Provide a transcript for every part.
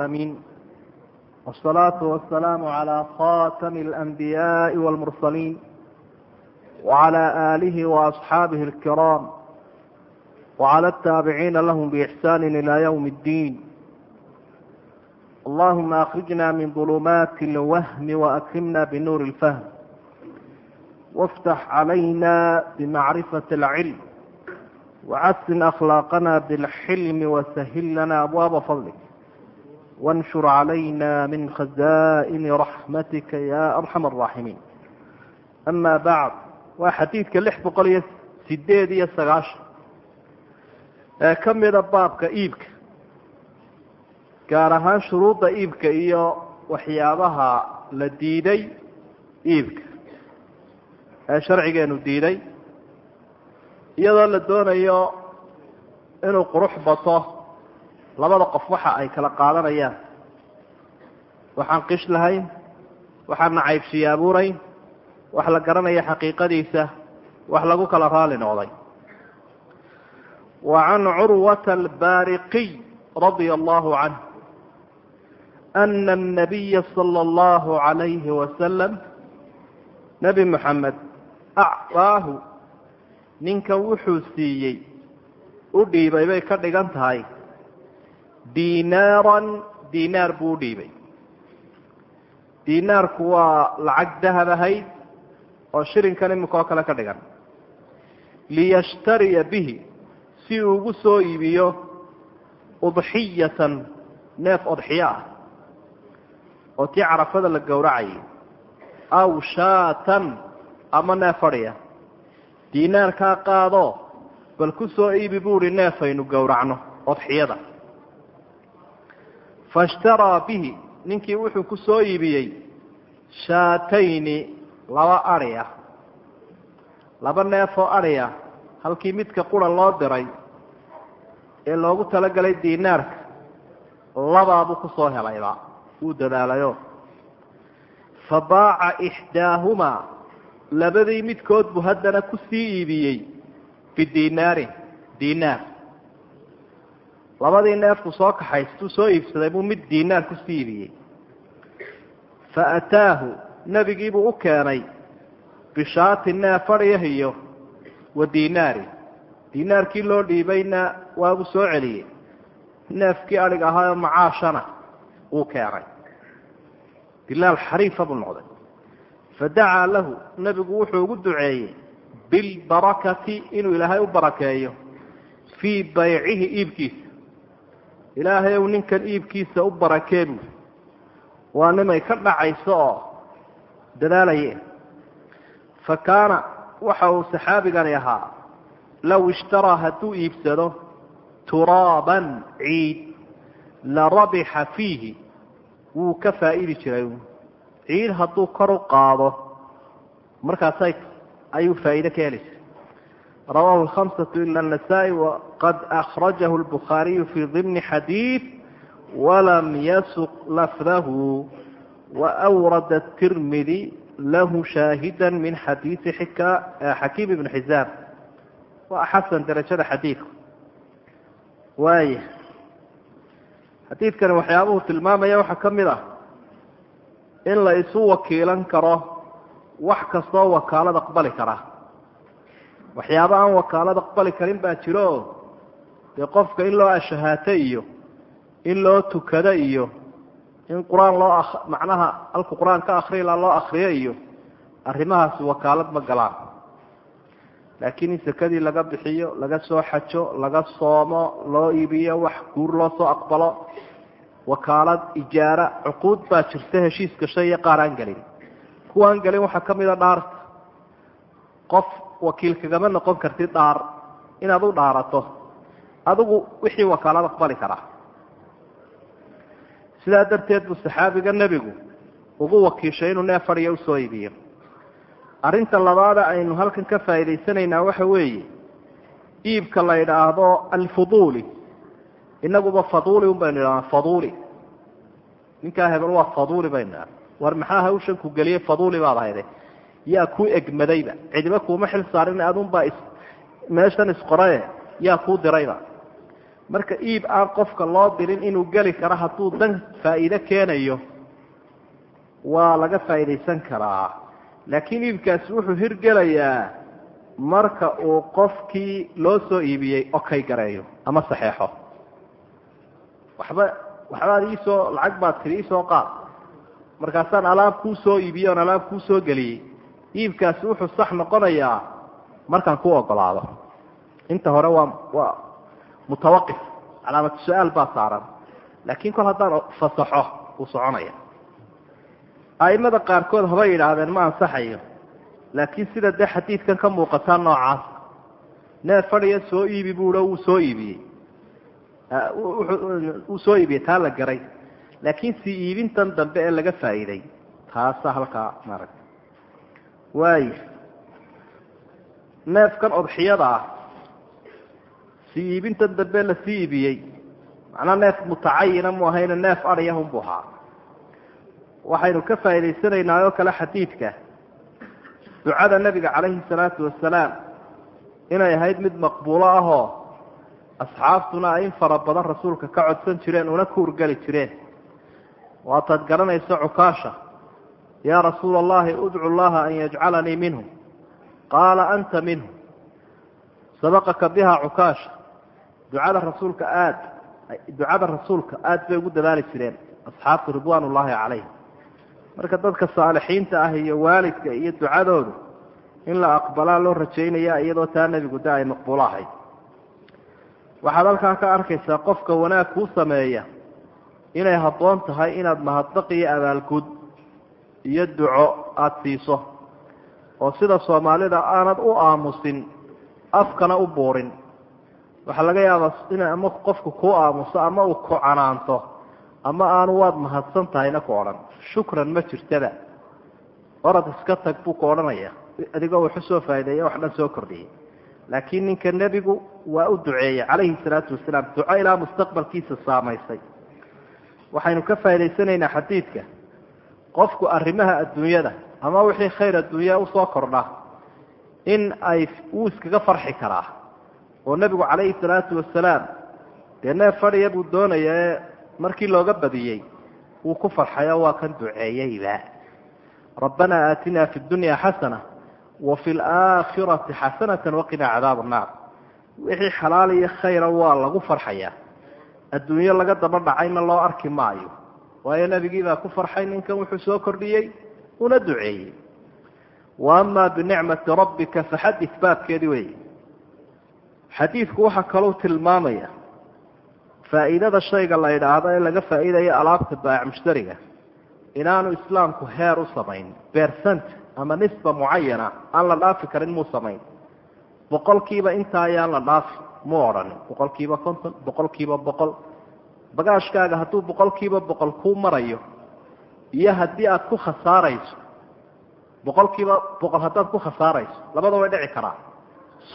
العالمين والصلاة والسلام على خاتم الأنبياء والمرسلين وعلى آله وأصحابه الكرام وعلى التابعين لهم بإحسان إلى يوم الدين اللهم أخرجنا من ظلمات الوهم وأكرمنا بنور الفهم وافتح علينا بمعرفة العلم وحسن أخلاقنا بالحلم وسهل لنا أبواب فضلك وانشر علينا من خزائن رحمتك يا أرحم الراحمين أما بعد waa xadiidka lix boqol iyo sideed iyo sagaashan ee ka mida baabka iibka gaar ahaan shuruudda iibka iyo waxyaabaha la diiday iibka ee sharcigeenu diiday iyadoo la doonayo inuu qurux bato labada qof waxa ay kala qaadanayaan. Waxaan qish lahayn waxaanna caybshiye abuuray wax la garanaya xaqiiqadiisa wax lagu kala raali noqday. Wa can curwata albaariqiy radia allahu canh ana annabiya sala allahu calayhi wasalam nebi moxamed actaahu ninkan wuxuu siiyey u dhiibay bay ka dhigan tahay dinaaran dinaar buu u dhiibay. Dinaarku waa lacag dahab ahayd oo shirinkan imika oo kale ka dhigan. Liyashtariya bihi si uu ugu soo iibiyo udxiyatan neef odxiyo ah oo tii carafada la gowracayay. Aw shaatan ama neef fadhiya. Dinaarkaa qaado bal ku soo iibi buuhi neefaynu gowracno odxiyada faishtaraa bihi ninkii wuxuu ku soo iibiyey shaatayni laba adhi laba neef oo adhi ah halkii midka qura loo diray ee loogu talagalay dinaarka labaabuu ku soo helayba wuu dadaalayo. Fa baaca ixdaahumaa labadii midkood buu haddana ku sii iibiyey bidinaarin dinaar labadii neefku soo kaxaystuu soo iibsaday buu mid dinaar ku sii iibiyey. Fa ataahu nebigiibuu u keenay bishaati neef fadhiyah iyo wa dinaari dinaarkii loo dhiibayna waabuu soo celiyey. Neefkii adhig ahaayoo macaashana wuu keenay. Dilaal xariifa buu noqday. Fadacaa lahu nebigu wuxuu ugu duceeyey bilbarakati inuu ilaahay u barakeeyo fii baycihi iibkiisa ilaahay ow ninkan iibkiisa u barakee buu waa nimay ka dhacayso oo dadaalaye. Fa kaana waxa uu saxaabigani ahaa low ishtaraa hadduu iibsado turaaban ciid la rabixa fiihi wuu ka faa'idi jiray. Ciid hadduu kor u qaado markaasay ayuu faa'iide ka heli jiray rawaahu alkhamsatu ila anasaa'i waqad akhrajahu albukhaariyu fii dimni xadiid walam yasuq lafdahu waawrada atirmidi lahu shaahida min xadiidi xakiim ibni xisaam waa xasan darajada xadiidku waaya xadiidkani waxyaabuhu tilmaamaya waxaa ka mid ah in la isu wakiilan karo wax kastoo wakaalad aqbali kara waxyaaba aan wakaalad aqbali karin baa jiro dee qofka in loo ashahaato iyo in loo tukado iyo in qur'aan loo macnaha halku qur'aan ka akriyi laha loo akriyo iyo arrimahaasi wakaalad ma galaan. Laakiin in sekadii laga bixiyo laga soo xajo laga soomo loo iibiyo wax guur loo soo aqbalo wakaalad ijaara cuquud baa jirta heshiis gashay iyo qaar aan gelin. Kuwaan gelin waxaa ka mida dhaarta qof wakiil kagama noqon kartid dhaar. Inaad u dhaarato adigu wixii wakaalad aqbali karaa sidaa darteed buu saxaabiga nebigu ugu wakiishay inuu neef fadhiya u soo iibiyo. Arrinta labaada aynu halkan ka faa'idaysanaynaa waxa weeye iibka la idhaahdo alfuduuli. Inaguba faduuli un baynu idhahnaa faduuli. Ninkaa hebel waa faduuli baynu idhahna war maxaa hawshan ku geliyey faduuli baad ahayde yaa ku egmadayba cidiba kuuma xil saarin adunbaa meeshan isqoraye yaa kuu dirayba marka iib aan qofka loo dirin inuu geli karo hadduu dan faa'iide keenayo waa laga faa'iidaysan karaa. Laakiin iibkaasi wuxuu hirgelayaa marka uu qofkii loo soo iibiyey okay gareeyo ama saxeexo. Waxba waxbaad iisoo lacag baad tiri iisoo qaad. Markaasaan alaab kuu soo iibiyey oon alaab kuu soo geliyey iibkaasi wuxuu sax noqonayaa markaan ku ogolaado inta hore waa waa mutawaqif calaamatu su'aal baa saaran. Laakiin kol haddaan fasaxo wuu soconaya a'imada qaarkood haba yidhaahdeen ma ansaxayo. Laakiin sida dee xadiidkan ka muuqataa noocaas neef fadhiya soo iibi buuo wuu soo iibiyey. Wuu soo iibiyey taa la garay. Laakiin si iibintan dambe ee laga faa'iiday taasa halkaa maaragta waaya neefkan odxiyada ah si iibintan dambe la sii iibiyey macnaa neef mutacayina mu ahayna neef adiyahunbu ahaa. Waxaynu ka faa'idaysanaynaa oo kale xadiidka. Ducada nebiga calayhi salaatu wasalaam inay ahayd mid maqbuulo ahoo asxaabtuna ay in fara badan rasuulka ka codsan jireen una ku urgeli jireen waataad garanayso cukaasha. Yaa rasuula allahi udcu llaha an yajcalanii minhu. Qaala anta minhu. Sabaqaka biha cukaasha ducada rasuulka aad ducada rasuulka aad bay ugu dadaali jireen asxaabtu ridwaan ullaahi calayhim marka dadka saalixiinta ah iyo waalidka iyo ducadoodu in la aqbalaa loo rajaynaya iyadoo taa nebigu de ay maqbuulo ahayd. Waxaad halkaa ka arkaysaa qofka wanaag kuu sameeya inay habboon tahay inaad mahadnaq iyo abaalgud iyo duco aada siiso oo sida soomaalida aanad u aamusin afkana u buurin waxaa laga yaabaa in ama qofku kuu aamuso ama uu ku canaanto ama aanu waad mahadsan tahayna ku odhan. Shukran ma jirtada. Orad iska tag buu ku odhanaya. Adigoo waxu soo faa'ideeya wax dhan soo kordhiyay. Laakiin ninka nebigu waa u duceeyey calayhi salaatu wasalaam duco ilaa mustaqbalkiisa saamaysay. Waxaynu ka faa'idaysanaynaa xadiidka. Qofku arrimaha adduunyada ama wixii khayr adduunya u soo kordha in ay wuu iskaga farxi karaa oo nebigu calayhi salaatu wasalaam dee neef fadhiya buu doonaya markii looga badiyey wuu ku farxayo waa kan duceeyeyba. Rabbanaa aatinaa fi dunya xasana wa fi laakhirati xasanata waqinaa cadaab annaar wixii xalaal iyo khayra waa lagu farxayaa. Adduunyo laga daba dhacayna loo arki maayo. Waayo nebigiibaa ku farxay ninkan wuxuu soo kordhiyey una duceeyey. Wa amaa binicmati rabbika faxadit baabkeedii wey xadiidku waxaa kalou tilmaamaya faa'iidada shayga la yidhaahdo ee laga faa'iidayo alaabta baac mushtariga inaanu islaamku heer u samayn bersent ama nisba mucayana aan la dhaafi karin muu samayn. Boqolkiiba intaa ayaan la dhaafi muu odhanin boqolkiiba konton boqolkiiba boqol. Bagaashkaaga hadduu boqolkiiba boqol kuu marayo iyo haddii aad ku khasaarayso boqolkiiba boqol haddaad ku khasaarayso labada dhici karaa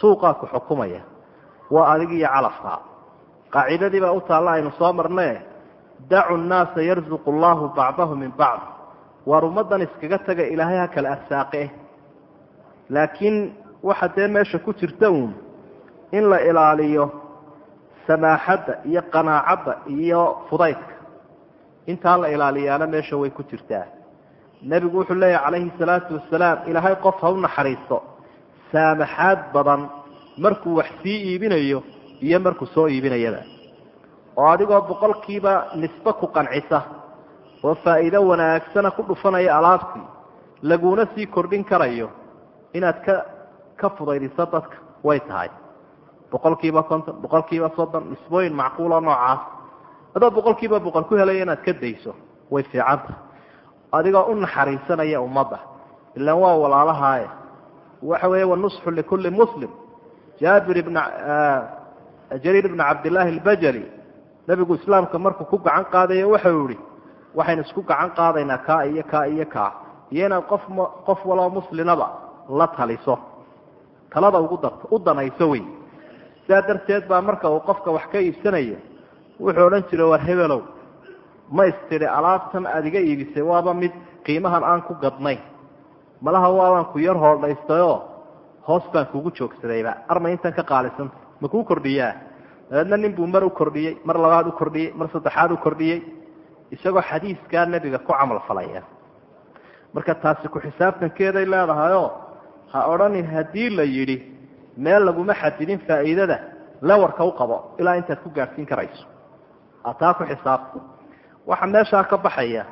suuqaa ku xukumaya waa adig iyo calafkaa qaacidadii baa u taalla aynu soo marnae dacu nnaasa yarzuqu allahu bacdahu min bacd. Waar ummaddan iskaga taga ilaahay ha kala arsaaqe laakiin waxa dee meesha ku jirta uun in la ilaaliyo samaaxadda iyo qanaacadda iyo fudaydka. Intaa la ilaaliyaana meesha way ku jirtaa. Nebigu wuxuu leeyahy calayhi salaatu wasalaam ilaahay qof ha u naxariisto saamaxaad badan markuu wax sii iibinayo iyo markuu soo iibinayaba. oo adigoo boqolkiiba nisbe ku qancisa oo faa'iido wanaagsana ku dhufanaya alaabtii laguna sii kordhin karayo inaad ka ka fudaydiso dadka way tahay. boqolkiiba konton boqolkiiba soddon nisbooyin macquula noocaas. Adoo boqolkiiba boqol ku helaya inaad ka dayso way fiican tahay. Adigoo u naxariisanaya ummadda ilaan waa walaalahaaye waxa weeye wanusxu likulli muslim jaabir ibn jariir ibn cabdillaahi albajali nebigu islaamka markuu ku gacan qaadayo waxau yihi waxaynu isku gacan qaadaynaa kaa iyo kaa iyo kaa. Iyo inaad qof qof waloo muslinaba la taliso. Talada ugu darto u danayso wey. Sidaa darteed baa marka uu qofka wax ka iibsanayo wuxuu odhan jiray war hebelow ma istidhi alaabtan aada iga iibisay waaba mid qiimahan aan ku gadnayn malaha waabaan ku yar hoodhaystayoo hoos baan kugu joogsadayba arma intan ka qaalisanta ma kuu kordhiyaa? Dabeedna nin buu mar u kordhiyey mar labaad u kordhiyey mar saddexaad u kordhiyey. Isagoo xadiiskaa nebiga ku camal falaya. Marka taasi ku xisaabtankeeday leedahayoo ha odhanin haddii la yidhi meel laguma xadidin faa'iidada lewarka u qabo ilaa intaad ku gaadhsiin karayso. Taa ku xisaabta waxaa meeshaa ka baxaya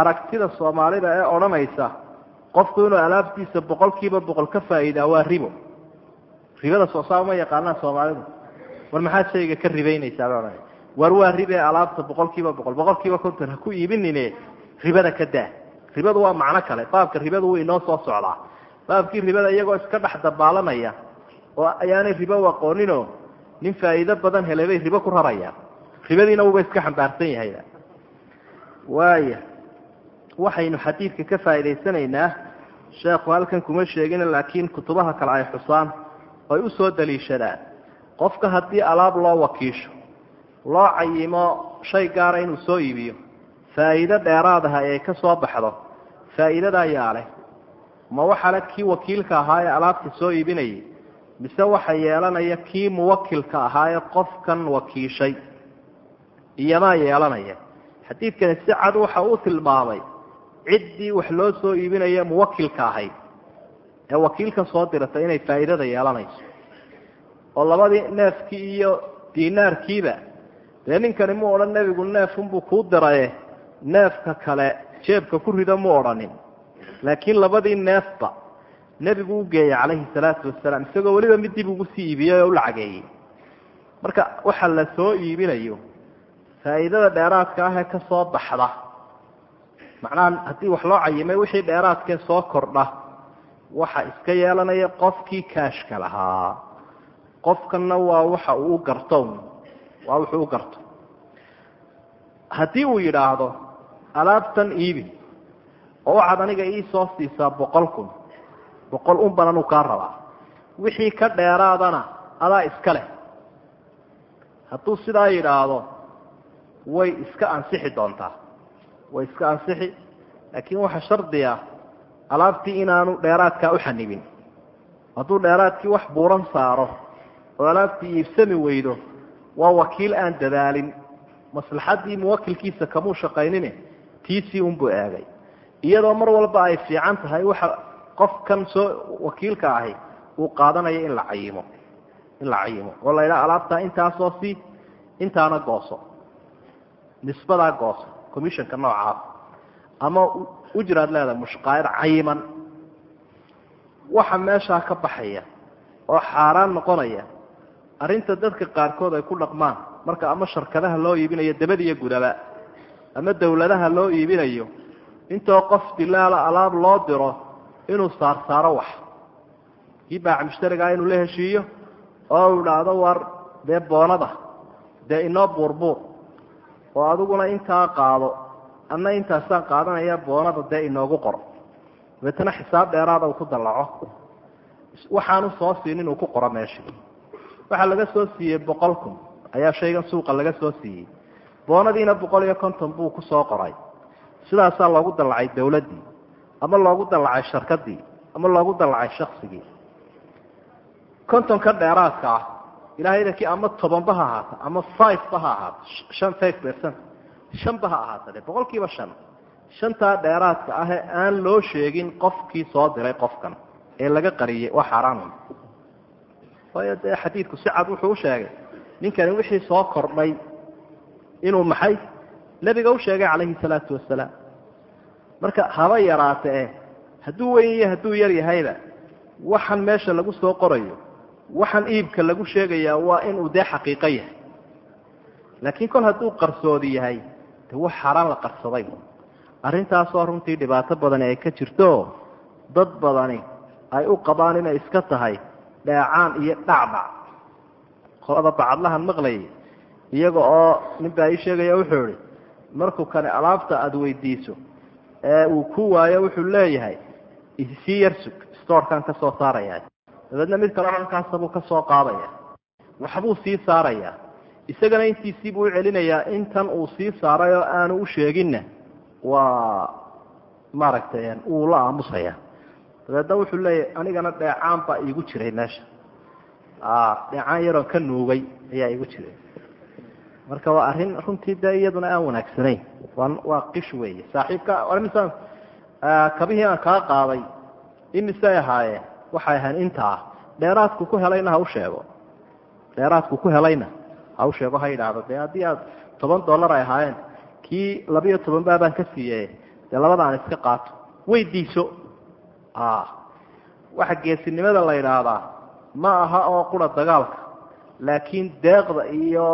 aragtida soomaalida ee odhanaysa qofku inuu alaabtiisa boqol kiiba boqol ka faa'iidaa waa ribo. Ribada soosaaba ma yaqaanaan soomaalidu? War maxaad shayga ka ribaynaysaa ba odhanay war waa ribe alaabta boqol kiiba boqol boqol kiiba konton ha ku iibinine ribada ka daa. Ribadu waa macno kale baabka ribadu wuu inoo soo socdaa. Baabkii ribada iyagoo iska dhex dabaalanaya oo ayaanay ribo aqooninoo nin faa'iido badan helay bay ribo ku rarayaan ribadiina wuuba iska xambaarsan yahayba waaya waxaynu xadiidka ka faa'idaysanaynaa sheekhu halkan kuma sheegin laakiin kutubaha kale ay xusaan ay u soo daliishadaan. Qofka haddii alaab loo wakiisho loo cayimo shay gaara inuu soo iibiyo faa'iido dheeraadaha ay ka soo baxdo. Faa'iidadaa yaa leh ma waxa le kii wakiilka ahaa ee alaabta soo iibinayay mise waxa yeelanaya kii muwakilka ahaa ee qofkan wakiishay? Iyomaa yeelanaya. Xadiidkani si cad waxa uu tilmaamay ciddii wax loo soo iibinaya muwakilka ahayd. Ee wakiilka soo dirata inay faa'iidada yeelanayso. Oo labadii neefkii iyo dinaarkiiba dee ninkani mu odhan nebigu neefunbuu kuu diraye neefka kale jeebka ku rida mu odhanin. Laakiin labadii neefba nebigu u geeyey calayhi salaatu wasalaam isagoo weliba mid dib ugu sii iibiyey oo u lacageeyey. Marka waxa la soo iibinayo faa'iidada dheeraadka ah ee ka soo baxda macnaha haddii wax loo cayimay wixii dheeraadkee soo kordha waxa iska yeelanaya qofkii kaashka lahaa. Qofkanna waa waxa uu garto. Waa wuxuu u garto. Haddii uu yidhaahdo alaabtan iibi oo waxaad aniga ii soo siisaa boqol kun boqol un banan uu kaa rabaa. Wixii ka dheeraadana adaa iska leh. Hadduu sidaa yidhaahdo way iska ansixi doontaa way iska ansixi. Laakiin waxa shardiga alaabtii inaanu dheeraadkaa u xanibin hadduu dheeraadkii wax buuran saaro oo alaabtii iibsami weydo waa wakiil aan dadaalin. Maslaxaddii muwakilkiisa kamuu shaqaynine tiisii unbuu eegay. Iyadoo mar walba ay fiican tahay waxa qofkan soo wakiilka ahi uu qaadanayo in la cayimo in la cayimo. Oo la yidhaha alaabtaa intaasoo si intaana gooso nisbadaa gooso commissionka noocaas ama ujraad leedahay mushqaayad cayiman waxa meeshaa ka baxaya oo xaaraan noqonaya arrinta dadka qaarkood ay ku dhaqmaan marka ama sharkadaha loo iibinayo dabad iyo gudaba ama dawladaha loo iibinayo intoo qof dilaala alaab loo diro inuu saarsaaro wax. Kii baac mushtarigaa inuu la heshiiyo oo uu idhaahdo war dee boonada dee inoo buurbuur oo adiguna intaa qaado anna intaasaan qaadanaya boonada dee inoogu qoro. Dabeetana xisaab dheeraada uu ku dallaco. Waxaanu soo siin inuu ku qoro meesha waxaa laga soo siiyey boqol kun. Ayaa shaygan suuqa laga soo siiyey. Boonadiina boqol iyo konton buu ku soo qoray. Sidaasaa loogu dallacay dawladdii ama loogu dallacay sharkadii ama loogu dallacay shaksigii kontonka dheeraadka ah ilaahaydankii ama tobanba ha ahaata ama fiveba ha ahaato shan five shanba ha ahaata de boqol kiiba shan. Shantaa dheeraadka ah aan loo sheegin qofkii soo diray qofkan ee laga qariyey waa xaaraan waayo dee xadiidku si cad wuxuu u sheegay ninkani wixii soo kordhay inuu maxay? Nebiga u sheegay calayhi salaatu wasalaam. Marka haba yaraate e hadduu weyn iyo hadduu yar yahayba waxan meesha lagu soo qorayo waxan iibka lagu sheegayaa waa inuu dee xaqiiqo yahay. Laakiin kol hadduu qarsoodi yahay de wax xaaraan la qarsaday. Arrintaasoo runtii dhibaato badani ay ka jirto dad badani ay u qabaan inay iska tahay dheecaan iyo dhacdhac qolada bacadlahan maqlayay iyaga oo nin baa ii sheegaya wuxuu ihi markuu kani alaabta aada weydiiso ee uu ku waayo wuxuu leeyahay isii yar sug stoorkan ka soo saaraya dabeedna mid kale halkaasabuu ka soo qaadaya waxbuu sii saarayaa. Isagana intiisii buu u celinayaa. Intan uu sii saaray oo aanu u sheeginna waa maaragtay uu la aamusaya dabeedna wuxuu leeyahay anigana dheecaan baa iigu jiray meesha. Dheecaan yaroon ka nuugay ayaa igu jiray. Marka waa arrin runtii dee iyaduna aan wanaagsanayn. Waa qish weeye. Saaxiibka kabihii aan kaa qaaday imisay ahaayeen waxay ahayn intaa dheeraadku ku helayna ha u sheego. Dheeraadku ku helayna ha u sheego ha yidhaahdo. Dee haddii aad toban dollar ay ahaayeen kii labiyo toban baabaan ka siiye dee labada aan iska qaato. Weydiiso waxa geesinimada la yidhaahdaa ma aha oo qura dagaalka laakiin deeqda iyo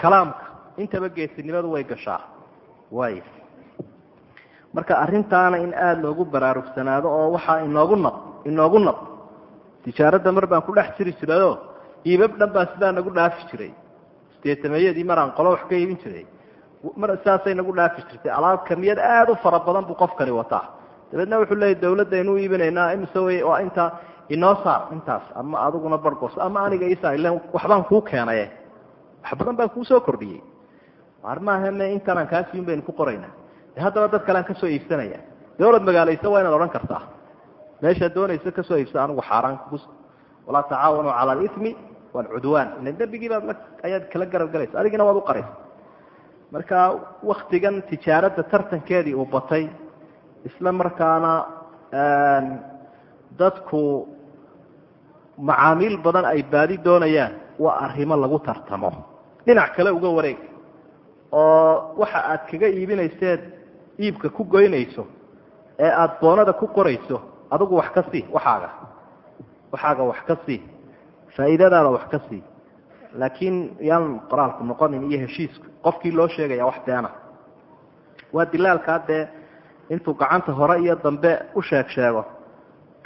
kalaamka. Intaba geesinimadu way gashaa. Way. Marka arrintaana in aada loogu baraarugsanaado oo waxaa inoogu nab inoogu nab tijaaradda mar baan ku dhex jiri jirayoo iibab dhan baa sidaa nagu dhaafi jiray. Sideetameeyadii maraan qolo wax ka iibin jiray. Mar saasay nagu dhaafi jirtay. Alaab kamiyad aada u fara badan buu qofkani wataa. Dabeedna wuxuu leeyahy dawladda inuu iibinaynaa imise wey waa intaa inoo saar intaas ama adiguna bargos ama aniga isa ilen waxbaan kuu keenaye. Wax badan baan kuusoo kordhiyey. Mar maaha me intaanaan baynu ku qoraynaa de haddaba dad kalean ka soo iibsanaya. Dawlad magaalaysa waa inaad odhan kartaa meeshaad doonaysa ka soo iibsa anigu xaaraan walaa tacaawanuu cala alimi waalcudwaan ilan dembigii baad ayaad kala garab galaysa. Adigina waad u qaraysa. Marka waktigan tijaaradda tartankeedii uu batay isla markaana dadku macaamiil badan ay baadi doonayaan waa arrimo lagu tartamo. Dhinac kale uga wareeg. Oo waxa aad kaga iibinayseed iibka ku goynayso ee aada boonada ku qorayso adigu wax ka sii waxaaga. Waxaaga wax ka sii. Faa'iidadaada wax ka sii. Laakiin yaan qoraalku noqonin iyo heshiisku qofkii loo sheegaya wax beena waa dilaalkaa dee intuu gacanta hore iyo dambe u sheeg sheego.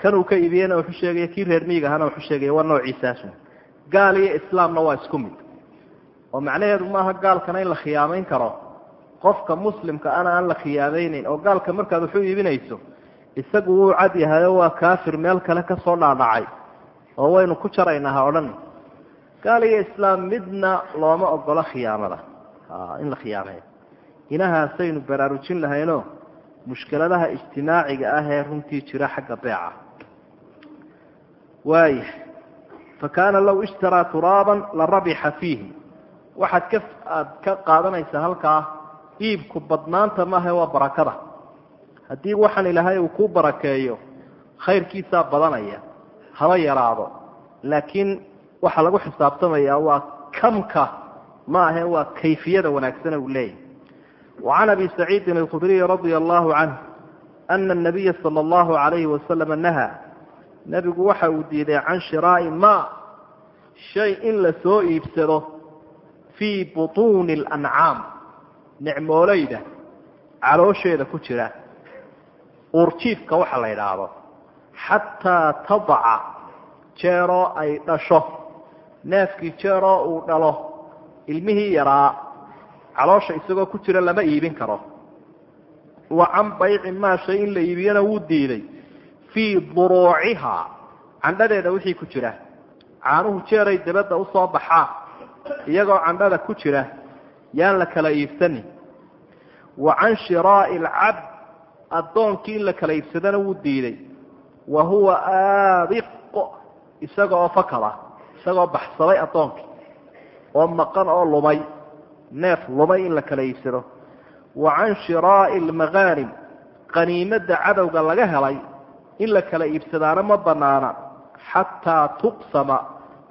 Kanuu ka iibiyena wuxuu sheegaya kii reer miig ahana wuxuu sheegaya waa noociisaasun gaal iyo islaamna waa isku mid. Oo macnaheedu maaha gaalkana in la khiyaamayn karo. Qofka muslimka ana aan la khiyaamayneyn oo gaalka markaad waxu iibinayso isagu wuu cad yahayo waa kaafir meel kale ka soo dhaadhacay oo waynu ku jaraynaa ha odhan gaal iyo islaam midna looma ogolo khiyaamada. In la khiyaameeyo inahaasaynu baraarujin lahayno mushkiladaha ijtimaaciga ah ee runtii jira xagga beeca. Waaya fa kaana low ishtaraa turaaban la rabixa fiihi. Waxaad ka aada ka qaadanaysaa halkaa iibku badnaanta maaha waa barakada haddii waxaan ilaahay uu kuu barakeeyo khayrkiisaa badanaya haba yaraado. Laakiin waxaa lagu xisaabtamayaa waa kamka ma ahe waa kayfiyada wanaagsana uu leeyahy wacan abi saciidin alkhudriyi radi allahu canh ana anabiya sala allahu calayhi wasalama nahaa. Nebigu waxa uu diiday can shiraa'i maa shay in la soo iibsado fii butuuni alancaam nicmoolayda caloosheeda ku jira uurjiifka waxa la idhaahdo xataa tadaca jeeroo ay dhasho. Neefkii jeeroo uu dhalo ilmihii yaraa caloosha isagoo ku jira lama iibin karo. Wa can bayci maa shay in la iibiyana wuu diiday fii duruucihaa candhadeeda wixii ku jira. Caanuhu jeeray dabadda u soo baxaa iyagoo candhada ku jira. Yaan la kala iibsanin wa can shiraa'i alcabd addoonkii in la kala iibsadana wuu diiday. Wa huwa aabiqo isaga oo fakada isagoo baxsaday addoonkii oo maqan oo lumay neef lumay in la kala iibsado wa can shiraa'i almagaanim qaniimadda cadowga laga helay in la kala iibsadaana ma banaana xataa tuqsama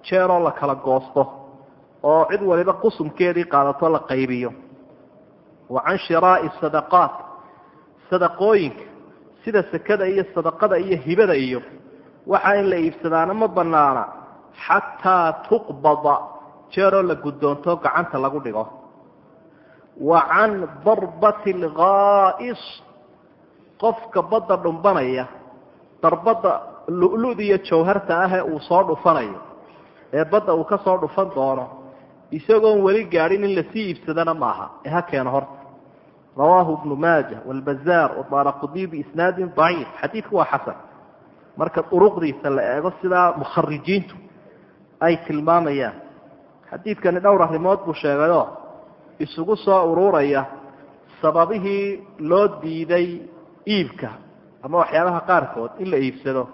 jeeroo la kala goosto oo cid waliba qusumkeedii qaadato la qaybiyo. Wa can shiraa'i sadaqaat sadaqooyinka sida sekada iyo sadaqada iyo hibada iyo waxa in la iibsadaana ma banaana xataa tuqbada jeeroo la guddoonto gacanta lagu dhigo. Wa can darbati alghaa'is qofka badda dhumbanaya darbadda lu-lu'da iyo jawharta ah ee uu soo dhufanayo ee badda uu ka soo dhufan doono isagoon weli gaadhin in la sii iibsadana maaha ee ha keeno horta rawaahu ibnu maaja waalbazaar wadaaraqudi biisnaadin daciif xadiidku waa xasan marka duruqdiisa la eego sidaa mukharijiintu ay tilmaamayaan xadiidkani dhowr arrimood buu sheegayoo isugu soo ururaya sababihii loo diiday iibka ama waxyaabaha qaarkood in la iibsado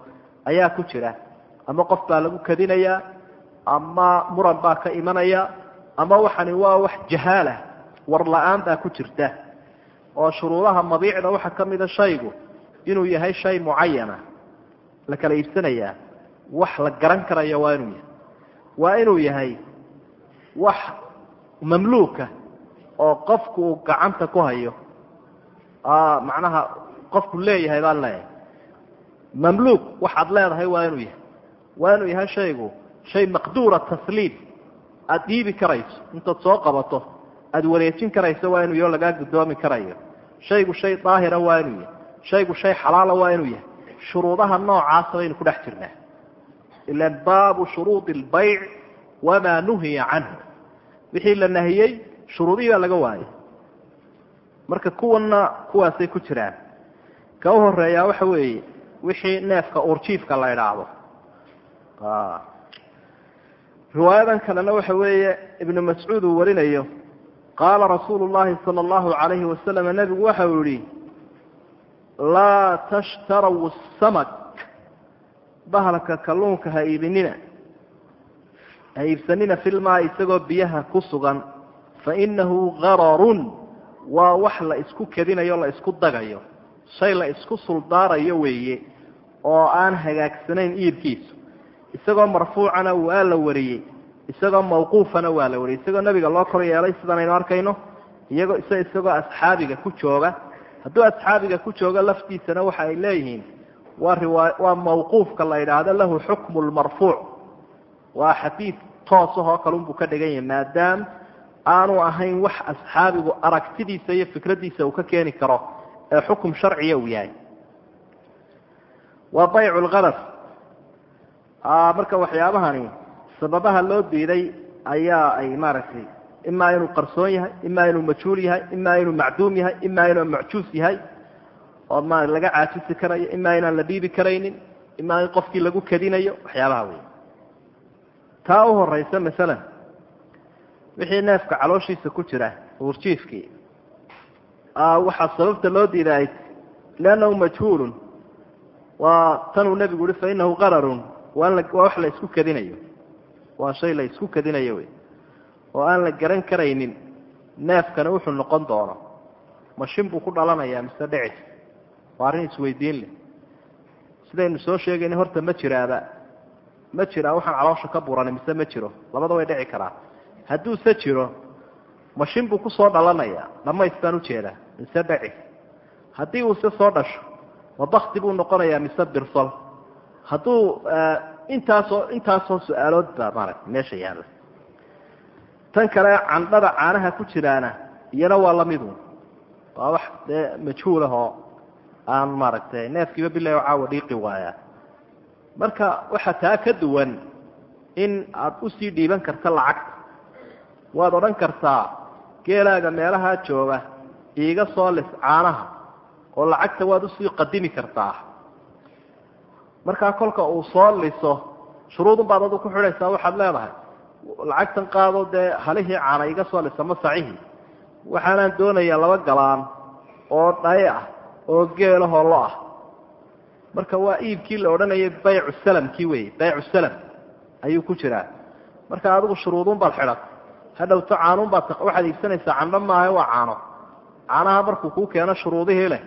ayaa ku jira ama qof baa lagu kadinayaa ama muran baa ka oo shuruudaha mabiicda waxaa ka mida shaygu inuu yahay shay mucayana la kala iibsanayaa wax la garan karayo waa inuu yahay. Waa inuu yahay wax mamluuka oo qofku uu gacanta ku hayo. Macnaha qofku leeyahay baan leeyahay. Mamluuk waxaad leedahay waa inuu yahay. Waa inuu yahay shaygu shay maqduura tasliim aada dhiibi karayso intaad soo qabato aada wareejin karayso waa inuu yaho lagaa guddoomi karayo shaygu shay daahira waa inuu yahay shaygu shay xalaala waa inuu yahay. Shuruudaha noocaasa baynu ku dhex jirnaa. Ilan baabu shuruudi lbayc wamaa nuhiya canhu. Wixii la nahiyey shuruudihii baa laga waayay. Marka kuwanna kuwaasay ku jiraan. Ka u horeeyaa waxa weeye wixii neefka uurjiifka la idhaahdo riwaayadan kalena waxa weeye ibnu mascuud uu warinayo qaala rasuulu llahi sala allahu calayhi wasalam nebigu waxa uu yihi laa tashtaraw samak bahalka kalluunka ha iibinina ha iibsanina filmaa isagoo biyaha ku sugan. Fa inahu gararun waa wax la isku kedinayo la isku dagayo shay la isku suldaarayo weeye oo aan hagaagsanayn iibkiisu. Isagoo marfuucana waa la wariyey isagoo mawquufana waa la wariyey. Isagoo nebiga loo kor yeelay sidan aynu arkayno iyagoo is isagoo asxaabiga ku jooga. Hadduu asxaabiga ku joogo laftiisana waxa ay leeyihiin waa riwaa waa mawquufka la yidhaahdo lahu xukmu lmarfuuc waa xadiid toosahoo kalunbuu ka dhigan yahay maadaam aanu ahayn wax asxaabigu aragtidiisa iyo fikraddiisa uu ka keeni karo ee xukum sharciya uu yahay. Waa baycu lkaras marka waxyaabahani sababaha loo diiday ayaa ay maaragtay imaa inuu qarsoon yahay imaa inuu majhuul yahay imaa inuu macduum yahay imaa inuu macjuus yahay oo ma laga caajisi karayo imaa inaan la dhiibi karaynin imaa in qofkii lagu kadinayo waxyaabaha wey taa u horeysa masalan wixii neefka calooshiisa ku jira uurjiifkii waxaa sababta loo diiday liannahu majhuulun waa tanuu nebigu uhi fa inahu qararun waa wax la isku kadinayo waa shay la isku kadinayo wey oo aan la garan karaynin neefkani wuxuu noqon doono. Mashin buu ku dhalanayaa mise dhicis waa arrin isweydiin leh. Sidaynu soo sheegayna horta ma jiraaba. Ma jiraa waxaan caloosha ka burani mise ma jiro. Labada way dhici karaa hadduuse jiro mashin buu ku soo dhalanayaa. Dhamaystaan u jeedaa mise dhicis haddii uuse soo dhasho mabakti buu noqonayaa mise birsol? Hadduu intaasoo intaasoo su'aalood baa maaragta meesha yaalla. Tan kale candhada caanaha ku jiraana iyana waa lamidu waa wax dee majhuulah oo aan maaragtay neefkiiba bilahi caawa dhiiqi waaya. Marka waxaa taa ka duwan in aada u sii dhiiban karta lacagta waad odhan kartaa geelaaga meelahaa jooga iiga soo lis caanaha oo lacagta waad u sii qadimi kartaa markaa kolka uu soo liso shuruudun baad adu ku xidhaysaa waxaad leedahay. Lacagtan qaado dee halihii caana iga soo lisa ma sacihii waxaanaan doonayaa laba galaan oo dhaye ah oo geelahoo lo ah. Marka waa iibkii la odhanayay baycu salamkii wey baycu salam ayuu ku jiraa. Marka adigu shuruudun baad xidhat hadhowto caanuun baad waxaad iibsanaysaa candho maaha waa caano. Caanaha markuu kuu keeno shuruudihii leh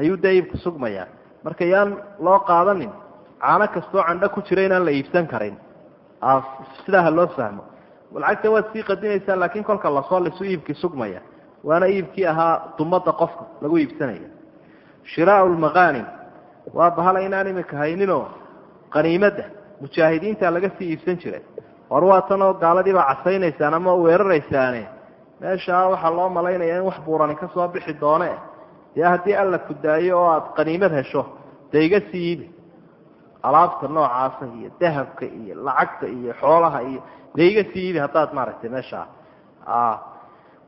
ayuu dee iibku sugmayaa. Marka yaan loo qaadanin caano kastoo candho ku jira inaan la iibsan karin. Sidaa ha loo fahmo. Lacagta waad sii qadinaysaa laakiin kolka la soo lisu iibkii sugmaya. Waana iibkii ahaa dumada qofka lagu iibsanaya. Shiraau lmaqaanim waa bahala inaan imika hayninoo qaniimadda mujaahidiinta laga sii iibsan jiray. War waa tanoo gaaladiibaa casaynaysaan ama weeraraysaane. Meeshaa waxaa loo malaynaya in wax buurani ka soo bixi doone. Dee haddii alla ku daayo oo aada qaniimad hesho dee iga sii iibi alaabta noocaasa iyo dahabka iyo lacagta iyo xoolaha iyo dee iga haddaad maaragtay meeshaa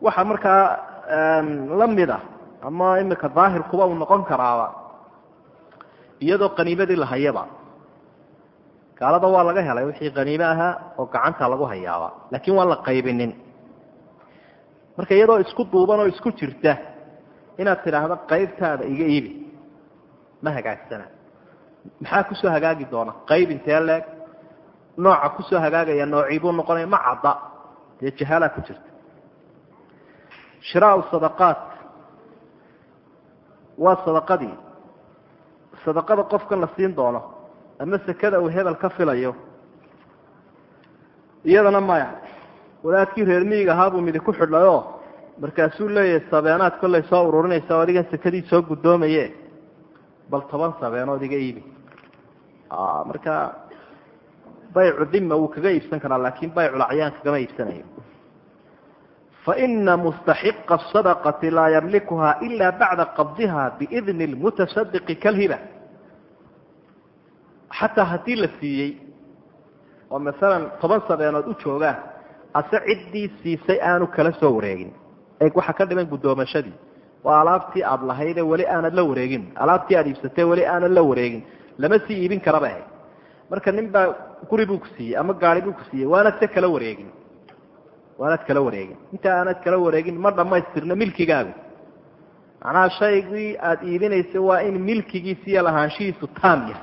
waxa markaa la mid ah ama imika daahirkuba uu noqon karaaba iyadoo qaniimadii la hayaba. Gaalada waa laga helay wixii qaniime ahaa oo gacanta lagu hayaaba laakiin waan la qaybinin. Marka iyadoo isku duuban oo isku jirta inaad tidhaahdo qaybtaada iga iibi ma hagaagsana maxaa ku soo hagaagi doona? qayb intee leeg. nooca ku soo hagaagaya noocii buu noqonaya ma cadda. Dee jahaalaa ku jirta. Shiraau sadaqaat. Waa sadaqadii. Sadaqada qofkan la siin doono ama sekada uu hebel ka filayo. Iyadana maya wadaadkii reer miyiga ahaa buu midi ku xidhayoo markaasuu leeyahay sabeenaad kollay soo ururinaysa o adigan sekadii soo guddoomaye bal toban sabeenood iga iibi marka baycu dima wuu kaga iibsan karaa laakin bayculacyan kagama iibsanayo. Faina mustaxiqa asadaqati laa yamlikuha ila bacda qabdiha biidni lmutasadiqi kalhiba. Xataa haddii la siiyey oo masalan toban sabeenood u joogaan ase ciddii siisay aanu kala soo wareegin. Eeg waxaa ka dhiman guddoomashadii. Waa alaabtii aada lahaydee weli aanad la wareegin. Alaabtii aada iibsatee weli aanad la wareegin lama sii iibin karaba marka nin baa guri buu ku siiyey ama gaari buu ku siiyey waanad se kala wareegin. Waanad kala wareegin. Inta aanad kala wareegin ma dhamaystirno milkigaagu. Macnaha shaygii aada iibinaysa waa in milkigiisi iyo lahaanshihiisu taam yahay.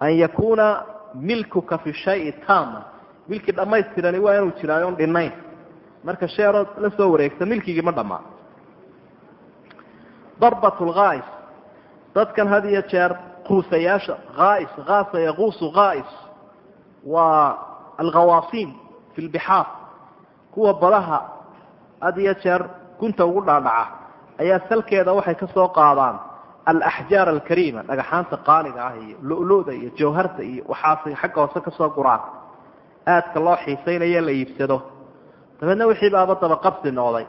An yakuuna milkuka fi shayi taama. Milki dhammaystirani waa inuu jiraayoon dhinayn marka sheerood la soo wareegta milkigii ma dhammaa. Darbat lkhaais dadkan had iyo jeer quusayaasha haais haasa yaquusu haais waa alkhawaasiin fi lbixaar kuwa badaha had iyo jeer gunta ugu dhaadhaca ayaa salkeeda waxay ka soo qaadaan alaxjaar alkariima dhagaxaanta qaaliga ah iyo lu-luda iyo jawharta iyo waxaasay xagga hoose ka soo guraan. Aadka loo xiisaynayo la iibsado. Dabeedna wixii baaba dabaqabsi noqday.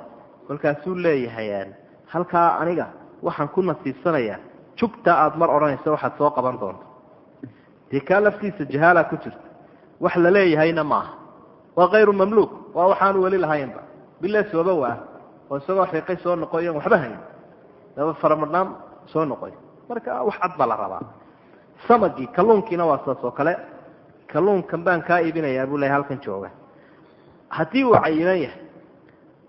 Kolkaasuu leeyahay halkaa aniga waxaan ku nasiibsanayaa jugta aada mar odhanaysa waxaad soo qaban doonto. Dee laftiisa jahaala ku jirta. Wax la leeyahayna maaha waa kayru mamluuk. Waa waxaanu weli lahaynba. Bile sooba waa. Oo isagoo xiiqay soo noqoy waxba hayn. Daba faramadhaan soo noqoy. Marka wax cad baa la rabaa. Samagii kalluunkiina waa saas oo kale. Kalluunkan baan kaa iibinayaa buu leeyahay halkan jooga haddii uu cayiman yahay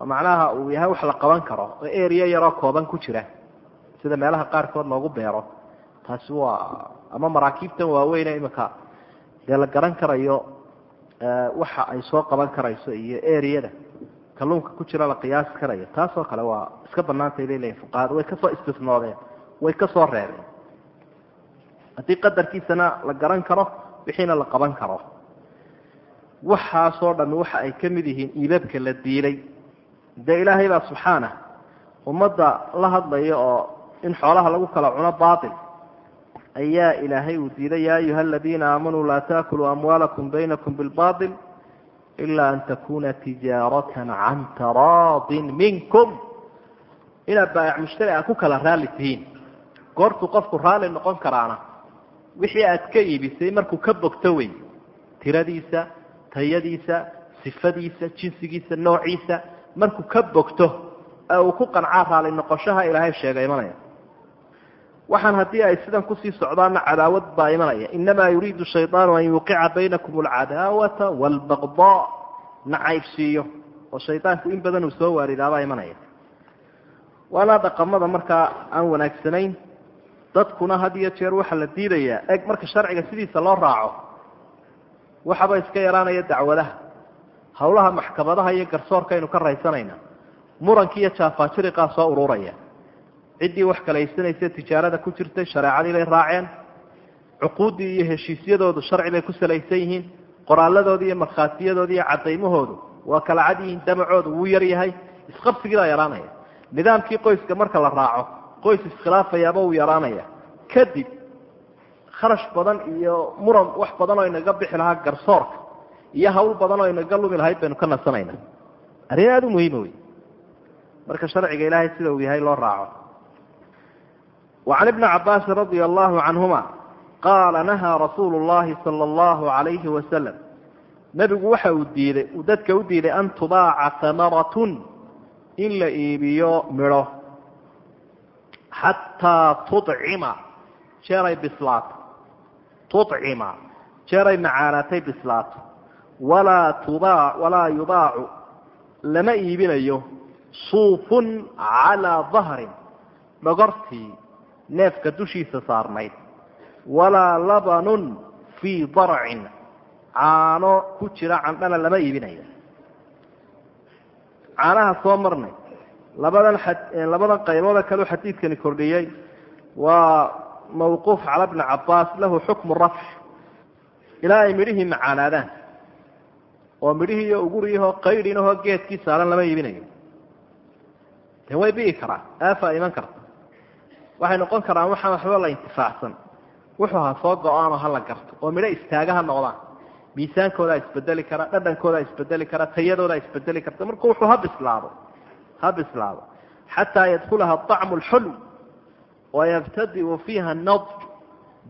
oo macnaha uu yahay wax la qaban karo oo area yaroo kooban ku jira sida meelaha qaarkood loogu beero. Taasi waa ama maraakiibtan waaweyne imika dee la garan karayo waxa ay soo qaban karayso iyo areada kalluunka ku jira la qiyaasi karayo. Taasoo kale waa iska banaantay bay leeyihiin fuqahada way ka soo istisnoodeen. Way ka soo reebeen. Haddii qadarkiisana la garan karo wixiina la qaban karo. Waxaasoo dhami waxa ay ka mid yihiin iibabka la diilay. Dee ilaahay baa subxaana ummadda la hadlaya oo in xoolaha lagu kala cuno baatil. Ayaa ilaahay uu diiday yaa ayuha aladiina aamanuu laa taakuluu amwaalakum baynakum bilbail ila an takuna tijaaratan can taraadin minkum. Inaad baayac mushtari aad ku kala raalli tihiin. Goortuu qofku raalli noqon karaana wixii aad ka iibisay markuu ka bogto wey tiradiisa tayadiisa sifadiisa jinsigiisa noociisa markuu ka bogto ee uu ku qancaa raalli noqoshaha ilaahay sheega imanaya waxaan haddii ay sidan ku sii socdaanna cadaawad baa imanaya inamaa yuriidu shaydaanu an yuuqica baynakum alcadaawata waalbaqdaa nacaybsiiyo oo shaydaanku in badan uu soo waaridaabaa imanaya. Waana dhaqamada markaa aan wanaagsanayn. Dadkuna had iyo jeer waxaa la diidayaa eg marka sharciga sidiisa loo raaco waxaba iska yaraanaya dacwadaha. Hawlaha maxkamadaha iyo garsoorkaynu ka raysanayna. Muranki jaafaajiriqaa soo ururaya ciddii wax kalaysanaysa tijaarada ku jirtay shareecadii bay raaceen cuquuddii iyo heshiisyadoodu sharci bay ku salaysan yihiin qoraaladooda iyo markhaatiyadooda iyo cadaymahoodu waa kala cad yihiin damacoodu wuu yar yahay isqabsigiibaa yaraanaya. Nidaamkii qoyska marka la raaco qoys iskhilaafayaaba wuu yaraanaya. Kadib kharash badan iyo muran wax badan oo inaga bixi lahaa garsoorka iyo hawl badan oo inaga lumi lahayd baynu ka nasanayna arrin aada u muhiima wey marka sharciga ilaahay sida uu yahay loo raaco wacan ibni cabaasin radia allaahu canhuma qaala nahaa rasuulu llaahi sala allahu calayhi wasalam nebigu waxa uu diiday uu dadka u diiday an tubaaca amaratun in la iibiyo midho xataa tucima jeeray bislaato tucima jeeray macaanaatay bislaato walaa tuba walaa yubaacu lama iibinayo suufun calaa dahrin dhogortii neefka dushiisa saarnayd. Walaa labanun fii darcin. Caano ku jira candhana lama iibinayo. Caanaha soo marnay. Labadan labadan qayboode kaleu xadiidkani kordhiyey. Waa mawquuf cala bni cabaas lahu xukmu rafc. Ilaa ay midhihii macaanaadaan oo midhihiiyo uguriyahoo qaydhinahoo geedkii saaran lama iibinayo. Way bi'i karaa aafa iman karta waxay noqon karaan waxaan waxba la intifaacsan wuxuu ha soo go'aanoo hala garto oo midho istaaga ha noqdaan. Miisaankoodaa isbedeli kara dhadhankoodaa isbedeli kara tayadoodaa isbedeli karta. Marka wuxuu ha bislaado ha bislaado. Xataa yadkulaha acmu lxulw wayabtadiu fiiha nadj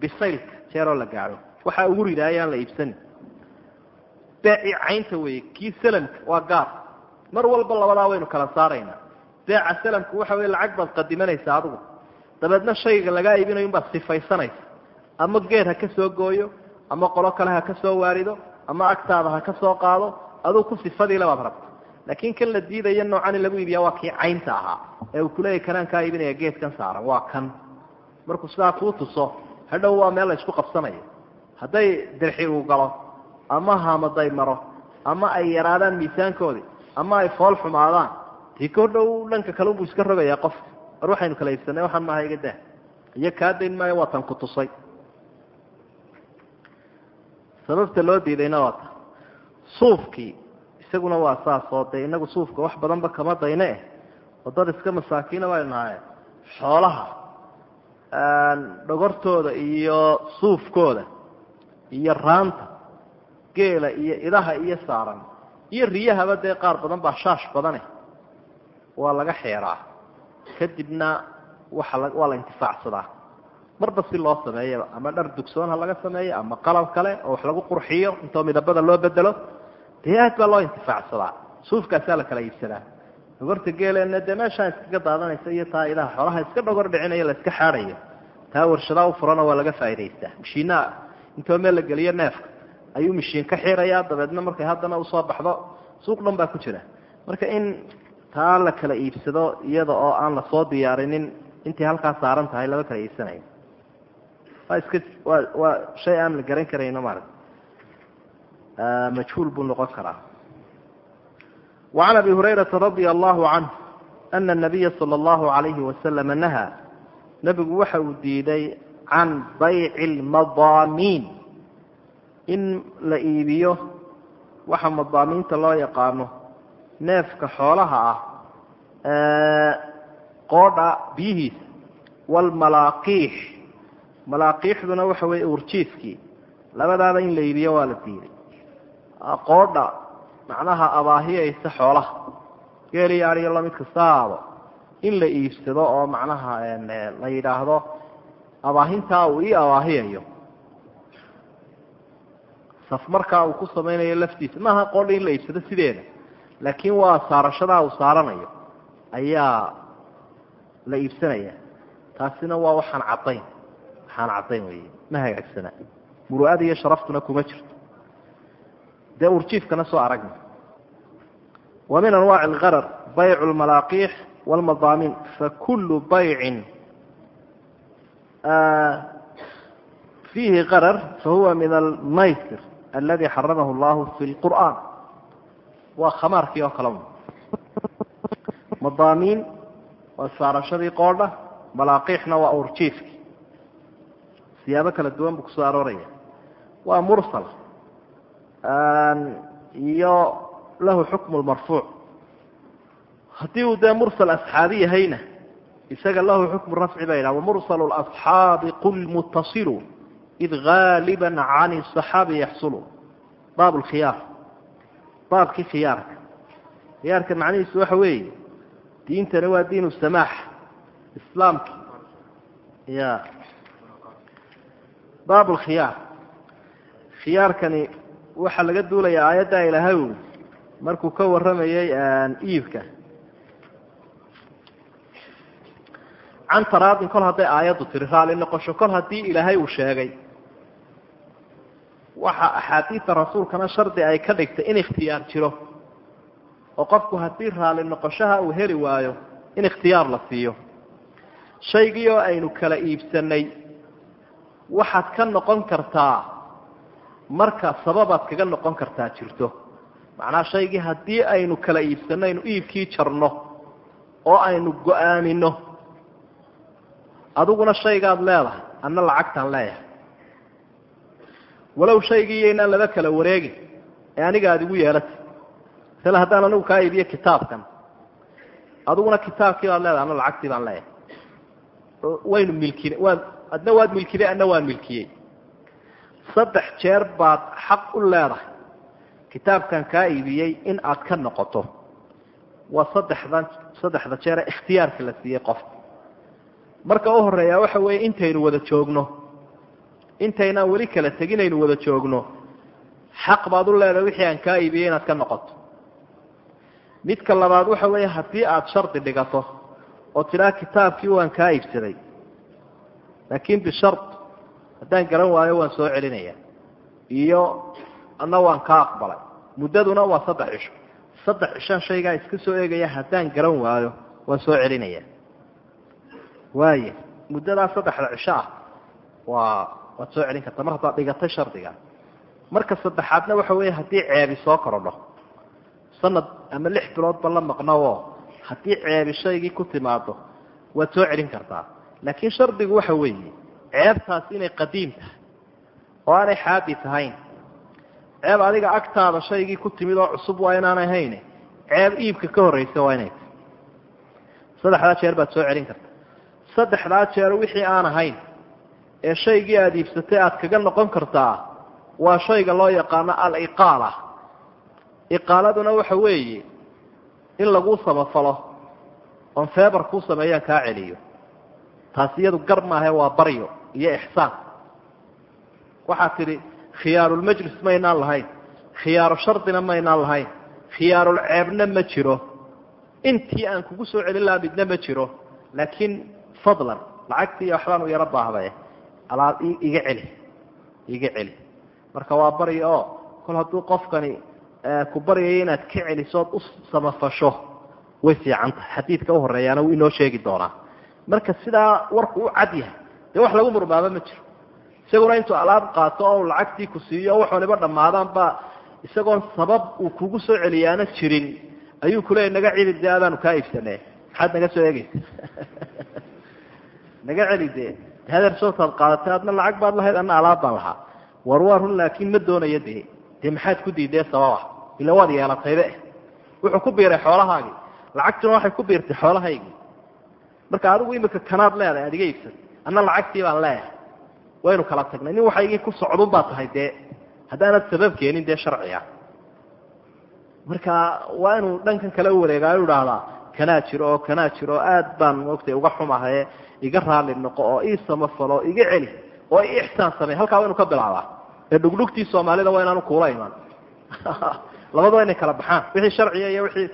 bisaylka jeeroo la gaadho. Waxaa ugu ridaaya aan la iibsani. Beeci caynta weeye kii salamka waa gaar. Mar walba labadaa waynu kala saaraynaa beeca salamku waxa wey lacag baad qadimanaysa adigu dabeedna shayga lagaa iibinayo unbaad sifaysanaysa ama geed ha ka soo gooyo ama qolo kale ha ka soo waarido ama agtaada ha ka soo qaado aduu ku sifadiile baad rabta. Laakiin kan la diidaya noocan in lagu iibiya waa kii caynta ahaa ee uu kuleeyahy kanaan kaa iibinaya geedkan saaran. Waa kan. Markuu sidaa kuu tuso hadhow waa meel la isku qabsanayo. Hadday dirxi uu galo ama hamaday maro ama ay yaraadaan miisaankoodii ama ay fool xumaadaan dii ka hodhow dhanka kale unbuu iska rogayaa qofka war waxaynu kala waxaan maaha iga dah iyo kaa dayn maayo waa tan ku tusay. Sababta loo diidayna waa ta suufkii isaguna waa saas oo dee inagu suufka wax badanba kama dayne eh oo dad iska masaakiina baynu nahaye xoolaha dhogortooda iyo suufkooda iyo raanta geela iyo idaha iyo saaran iyo riyahaba dee qaar badan baa shaash badane waa laga xeeraa kadibna waa la intifaacsadaa. Marba si loo sameeyaba ama dhar dugsoon ha laga sameeyo ama qalab kale oo wax lagu qurxiyo intoo midabada loo bedelo dee aad baa loo intifaacsadaa. Suufkaasaa la kala iibsadaa. Dhogorta geeleenna dee meeshaan iskaga daadanaysa iyo taa idaha xoolaha iska dhogor dhicinayo la iska xaadayo taa warshadaa u furana waa laga faa'idaystaa mishiinaa intoo meel la geliyo neefka ayuu mishiin ka xirayaa dabeedna markay haddana u soo baxdo suuq dhan baa ku jira. Marka in taa la kala iibsado iyada oo aan la soo diyaarinin intay halkaa saaran tahay lama kala iibsanayo. Waa iska waa waa shay aan la garan karayno maarata majhuul buu noqon karaa. Wacan abi hurayrata radi allahu canh ana anabiya sala allahu alayhi wasalama nahaa nabigu waxa uu diiday can bayci almadaamiin in la iibiyo waxa madaamiinta loo yaqaano neefka xoolaha ah qoodha biyihiisa wاlmalaaqiix malaaqiixduna waxa weeye urjiifkii labadaaba in la iibiyo waa la diiday. Qoodha macnaha abaahiyaysa xoolaha. Geeli ariyo la mid kastaado in la iibsado oo macnaha la yidhaahdo abaahintaa uu ii abaahiyayo. Saf markaa uu ku samaynayo laftiisa. Maaha qoodha in la iibsado sideeda laakiin waa saarashadaa uu saaranayo ayaa la iibsanaya. Taasina waa waxaan caddayn waxaan caddayn wey ma hagaagsana. Muru'ada iyo sharaftuna kuma jirto. Dee urjiifkana soo aragna. Wa anwaaci algarar baycu lmalaaqiix wاlmadaamin fakulu baycin fiihi qarar fahuwa min almaysir aladi xaramahu llahu fi lqur'an waa khamaarkii oo kale madaamiin waa saarashadii qoodha malaaqiixna waa urjiifki siyaabo kala duwan buu ku soo arooraya. Waa mursal iyo lahu xukmu marfuuc haddii uu dee mursal asxaabi yahayna isaga lahu xukmu rafci ba yidhaha wamursal asxaabi qul mutasilu id gaaliba can صaxaabi yaxsulu. Baab lkhiyaar baabkii khiyaarka. Khiyaarka macnihiisu waxa weeye diintani waa diin samaax islaamki ya baab lkhiyaar khiyaarkani waxaa laga duulaya aayadda ilaahay markuu ka warramayay iibka. Can taraadin kol hadday aayaddu tiri raali noqosho kol haddii ilaahay uu sheegay waxa axaadiida rasuulkana shardi ay ka dhigtay in ikhtiyaar jiro. oo qofku haddii raali noqoshaha uu heli waayo in ikhtiyaar la siiyo. Shaygii oo aynu kala iibsanay waxaad ka noqon kartaa marka sababaad kaga noqon kartaa jirto. Macnaha shaygii haddii aynu kala iibsanno aynu iibkii jarno oo aynu go'aamino adiguna shaygaad leedahay anna lacagtaan leeyahay walow shaygii iyo inaan laba kala wareegin ee aniga aad igu yeelatay. Masale haddaan anigu kaa iibiyo kitaabkan. Adiguna kitaabkii baad leedahay anna lacagtii baan leeyahay. Waynu milkine waan adna waad milkiday adna waan milkiyey. Saddex jeer baad xaq u leedahay. Kitaabkan kaa iibiyey in aad ka noqoto. Waa saddexdan saddexda jeere ikhtiyaarka la siiyey qofka marka u horeeyaa waxa weeye intaynu wada joogno intaynaan weli kala tegin aynu wada joogno. Xaq baad u leedahay wixii aan kaa iibiyey inaad ka noqoto. Midka labaad waxa weeye haddii aada shardi dhigato oo tidhaa kitaabkii waan kaa iibsaday laakiin bishard haddaan garan waayo waan soo celinaya iyo anna waan kaa aqbalay. Muddaduna waa saddex cisho. Saddex cishaan shaygaa iska soo eegaya haddaan garan waayo waan soo celinaya waaya muddadaa saddexda cisho ah waa waad soo celin kartaa mar haddaad dhigatay shardiga marka saddexaadna waxa weeye haddii ceebi soo korodho sanad ama lix biloodba la maqnooo haddii ceebi shaygii ku timaado waad soo celin kartaa. Laakiin shardigu waxa weeye ceebtaasi inay qadiim tahay oo aanay xaadis ahayn ceeb adiga agtaada shaygii ku timid oo cusub waa inaanay hayn ceeb iibka ka horraysa waa inay tahay. Saddexdaa jeer baad soo celin karta saddexdaa jeer wixii aan ahayn ee shaygii aada iibsatay aada kaga noqon kartaa waa shayga loo yaqaano aliqaala. Iqaaladuna waxa weeye in laguu samafalo oon feebar kuu sameeyaan kaa celiyo. Taasi iyadu gar maahe waa baryo iyo ixsaan. Waxaad tidhi khiyaarulmajlis maynaan lahayn khiyaaru shardina maynaan lahayn khiyaarul ceebna ma jiro. Intii aan kugu soo celin lahaa midna ma jiro laakiin fadlan lacagtii waxbaan u yaro baahday iga celi iga celi. Marka waa baryo oo kol hadduu qofkani ku baryayo inaad ka celisood u samafasho way fiican tahay. Xadiidka u horeeyaana wuu inoo sheegi doonaa. Marka sidaa warku u cad yahay dee wax lagu murmaaba ma jiro. Isaguna intuu alaab qaato oo lacagtii ku siiyo o waxooniba dhammaadaanba isagoon sabab uu kugu soo celiyaana jirin ayuu kuleeyay naga celi dee adaanu kaa iibsane maxaad naga soo eegeysa naga celi dee hadeer sootaad qaadatay adna lacag baad lahayd adna alaab baan lahaa war waa run laakiin ma doonayo dee dee maxaad ku diidee sababa ila waad yeelataybe wuxuu ku biiray xoolahaagii lacagtuna waxay ku biirtay xoolahaygii marka adigu imika kanaad leedahay aad iga iibsatay anna lacagtii baan leeyahay waynu kala tagnay nin waxaygii ku socdun baa tahay dee haddaanad sabab keenin dee sharciga marka waa inuu dhankan kale u wareegaayo idhaahdaa kanaa jiro oo kanaa jiro aad baan moogtay uga xumahaye iga raali noqo oo ii samafalo iga celi oo i ixsaan samey halkaa waa inu ka bilaabaa. Ee dhugdhugtii soomaalida waa inaanu kuula iman labadaba inay kala baxaan. Wixii sharciga iyo wixii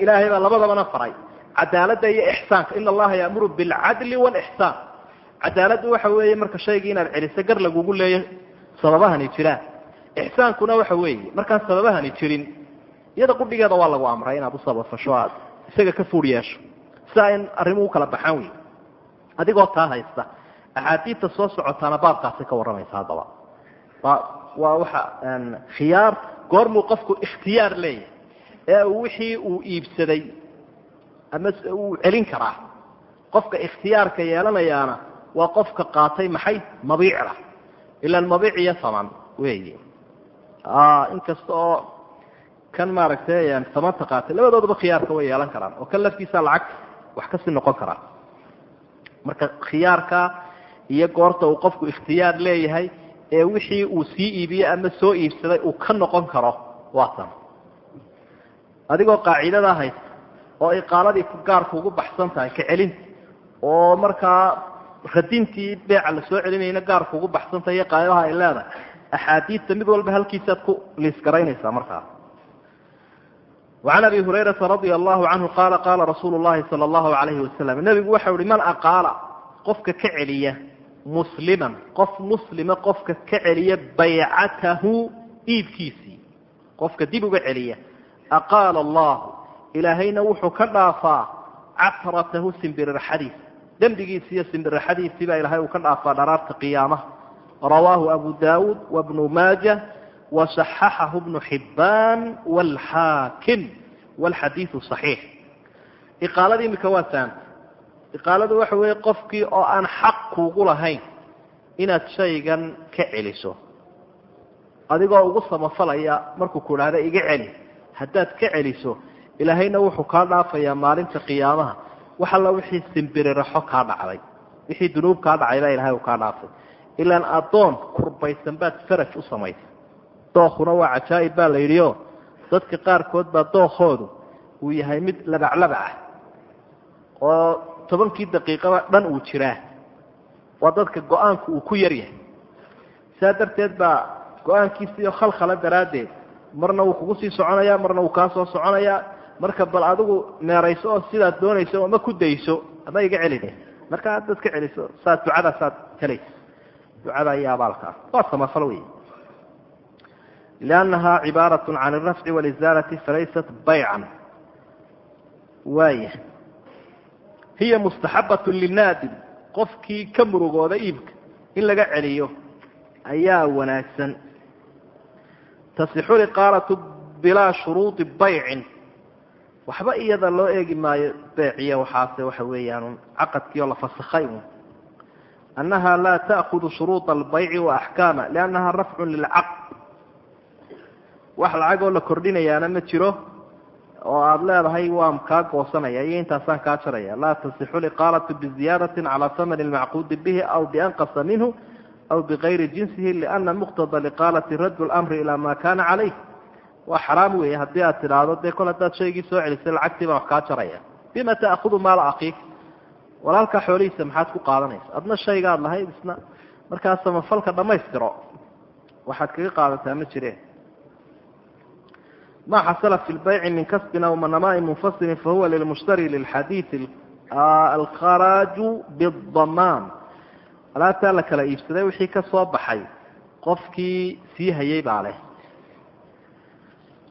ilaahay baa labadabana faray. Cadaaladda iyo ixsaanka. Ina allaha yaamuru bilcadli walixsaan cadaaladdu waxa weeye marka shaygii inaad celiso gar lagugu leeyo sababahani jiraan. Ixsaankuna waxa weeye markaan sababahani jirin iyada qudhigeeda waa lagu amray inaad u aad isaga ka fuur yeesho sidaa in arrimuhu kala baxaan wey adigoo taa haysta. Axaadiidta soo socotaana baabkaasay ka warramaysa haddaba. Waa waxa khiyaar goormuu qofku ikhtiyaar leeyahay. Ee wixii uu iibsaday ama uu celin karaa. Qofka ikhtiyaarka yeelanayaana waa qofka qaatay maxay? Mabiicda ilan mabiic iyo saman weyi inkasta oo kan maaragtay samanta qaatay labadoodaba khiyaarka way yeelan karaan. Oo kan laftiisa lacag wax ka sii noqon karaa marka khiyaarka iyo goorta uu qofku ikhtiyaar leeyahay ee wixii uu sii iibiyey ama soo iibsaday uu ka noqon karo waa tan. Adigoo qaacidadaa haysta oo iqaaladii gaarku ugu baxsan tahay ka celinta oo markaa radintii beeca la soo celinayna gaarku ugu baxsan tahay iyo qaadaha ay leedahay axaadiidta mid walba halkiisaad ku liisgaraynaysaa markaa وعن أبي هريرة رضي الله عنه قال قال رsuuل اللhi صلى الله عليه وسلم نبgu waxa uhi mن أقاaل qofka ka celiya مسلما qof مسلima qofka ka celiya baycatahu iibkiisii qofka dib uga celiya أقاaل الله ilaahayna wuxuu ka dhaafaa catratahu simbiriraxadiisa dembigiisi iyo simbiriraxadiisii baa ilahay uu ka dhaafaa dharaarta qiyaamaha rawaahu abu daawuud wabnu maaja wasaxaxahu bnu xibbaan waalxaakim waalxadiidu صaxiix iqaalada imika waa taanta iqaaladu waxa weeye qofkii oo aan xaq kuugu lahayn inaad shaygan ka celiso adigoo ugu samafalaya markuu ku idhaahda iga celi haddaad ka celiso ilaahayna wuxuu kaa dhaafayaa maalinta qiyaamaha wax alla wixii simbiriraxo kaa dhacday wixii dunuub kaa dhacay baa ilahay uu kaa dhaafay ilaan addoon dookuna waa cajaa'ib baa la yidhi o dadka qaarkood baa dookoodu uu yahay mid labaclabac ah oo tobankii daqiiqaba dhan uu jiraa. Waa dadka go'aanku uu ku yar yahay. Saa darteed baa go'aankiisiiyo khalkhala daraaddeed marna wuu kugu sii soconayaa marna wuu kaa soo soconayaa. Marka bal adigu meerayso oo sidaad doonayso ama ku dayso ama iga celina marka haddaad ka celiso saad ducada saad helaysa ducada iyo abaalkaa waa samafal wey liannaha cibaaraة can alrafci walizaalati falaysat baycan waaya hiya mustaxabaة linaadim qofkii ka murugooda iibka in laga celiyo ayaa wanaagsan tasixu liqaalatu bilaa shuruudi baycin waxba iyada loo eegi maayo beeciya waxaase waxa weeyaan caqadkii oo la fasakhay un annaha laa ta'kudu shuruuda albayci wa axkaama liannaha rafcun lilcaqd wax lacagoo la kordhinayaana ma jiro oo aada leedahay waan kaa goosanaya iyo intaasaan kaa jaraya. Laa tasixu liqaalatu biziyaadati calaa hamani lmacquudi bihi aw bianqasa minhu aw bigayri jinsihi liana muqtada liqaalati raddu lmri ilaa ma kana calayh. Waa xaraam weeye haddii aad tidhaahdo dee kol haddaad shaygii soo celisay lacagtii baan wax kaa jaraya. Bima ta'kudu maala akiik walaalkaa xoolihiisa maxaad ku qaadanaysa adna shaygaad lahayd isna markaa samafalka dhammaystiro. Waxaad kaga qaadataa ma jireen ma xasala fi lbayci min kasbin aw manamaai munfasilin fahuwa lilmushtari lilxadiidi alkharaaju bidamaan alaabtaa la kala iibsaday wixii ka soo baxay qofkii sii hayay baa leh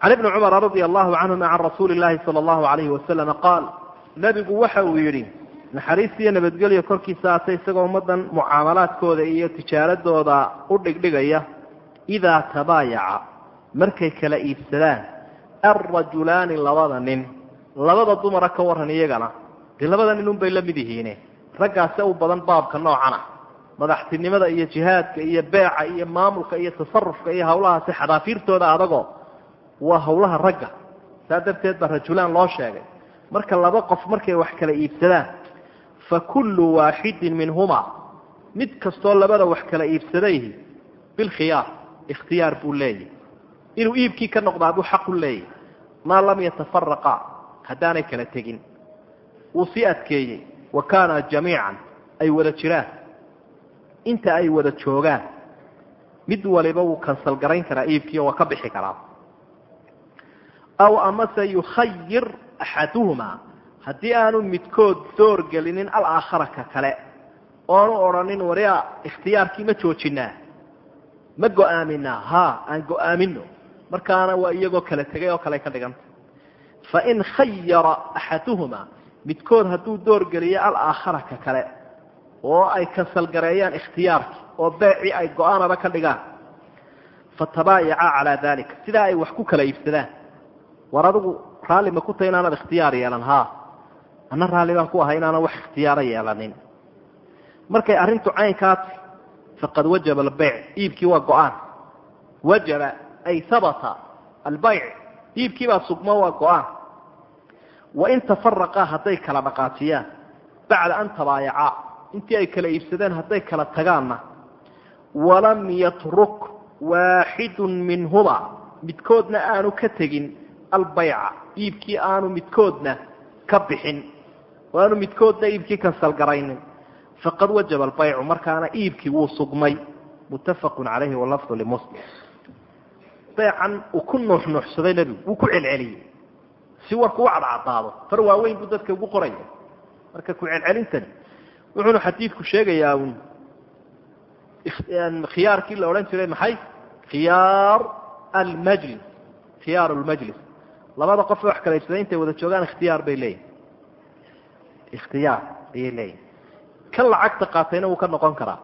can ibni cumara radia allahu canhuma can rasuuli llahi sala allahu alayhi wasalama qaal nebigu waxa uu yidhi naxariistiiyo nabadgelyo korkiisa aatay isagoo ummaddan mucaamalaadkooda iyo tijaaradooda u dhigdhigaya idaa tabaayaca markay kala iibsadaan alrajulaani labada nin. Labada dumara ka waran iyagana dee labada nin unbay la mid yihiine. Raggaase u badan baabka noocana. Madaxtinimada iyo jihaadka iyo beeca iyo maamulka iyo tasarufka iyo hawlahaasi xadaafiirtooda adagoo waa hawlaha ragga. Saa darteed baa rajulaan loo sheegay. Marka laba qof markay wax kala iibsadaan fa kullu waaxidin minhuma mid kastoo labada wax kala iibsadayhi bilkhiyaar ikhtiyaar buu leeyahy inuu iibkii ka noqdaa buu xaqu leeyahy maa lam yatafaraqa haddaanay kala tegin. Wuu sii adkeeyey wa kaana jamiican ay wada jiraan. Inta ay wada joogaan mid waliba wuu kansal garayn karaa iibkiio waa ka bixi karaa. Aw amase yukhayir axaduhuma haddii aanu midkood door gelinin alaakhara ka kale oonu odhanin waria ikhtiyaarkii ma joojinaa ma go'aaminaa ha aan go'aamino markaana waa iyagoo kala tegay oo kale ka dhiganta fain khayara axaduhuma midkood hadduu door geliyo alaakhara ka kale oo ay kansalgareeyaan ikhtiyaarkii oo beecii ay go'aanaba ka dhigaan. Fatabaayaca calaa dalika sidaa ay wax ku kala iibsadaan. War adigu raalli ma ku tahay inaanad ikhtiyaar yeelan ha ana raalli baan ku ahay inaanan wax ikhtiyaaro yeelanin. Markay arrintu caynkaat faqad wajaba albeyc iibkii waa go'aan. Wajaba ay habata albayc iibkii baa sugmo waa go'aan wain tafaraqaa hadday kala dhaqaajiyaan bacda an tabaayacaa intii ay kala iibsadeen hadday kala tagaanna walam yatruk waaxidun minhuma midkoodna aanu ka tegin albayca iibkii aanu midkoodna ka bixin oo aanu midkoodna iibkii kansalgaraynin faqad wajaba albaycu markaana iibkii wuu sugmay beecan uu ku nuuxnuuxsaday nebigu wuu ku celceliyey. Si warku u cadcadaado far waaweyn buu dadka ugu qoraya marka ku celcelintani wuxuuna xadiidku sheegayaa un khiyaarkii la odhan jiray maxay? Khiyaar almajlis khiyaar lmajlis labada qof wax kala ibsaday intay wada joogaan ikhtiyaar bay leeyihiin ikhtiyaar ayay leeyihiin kan lacagta qaatayna wuu ka noqon karaa.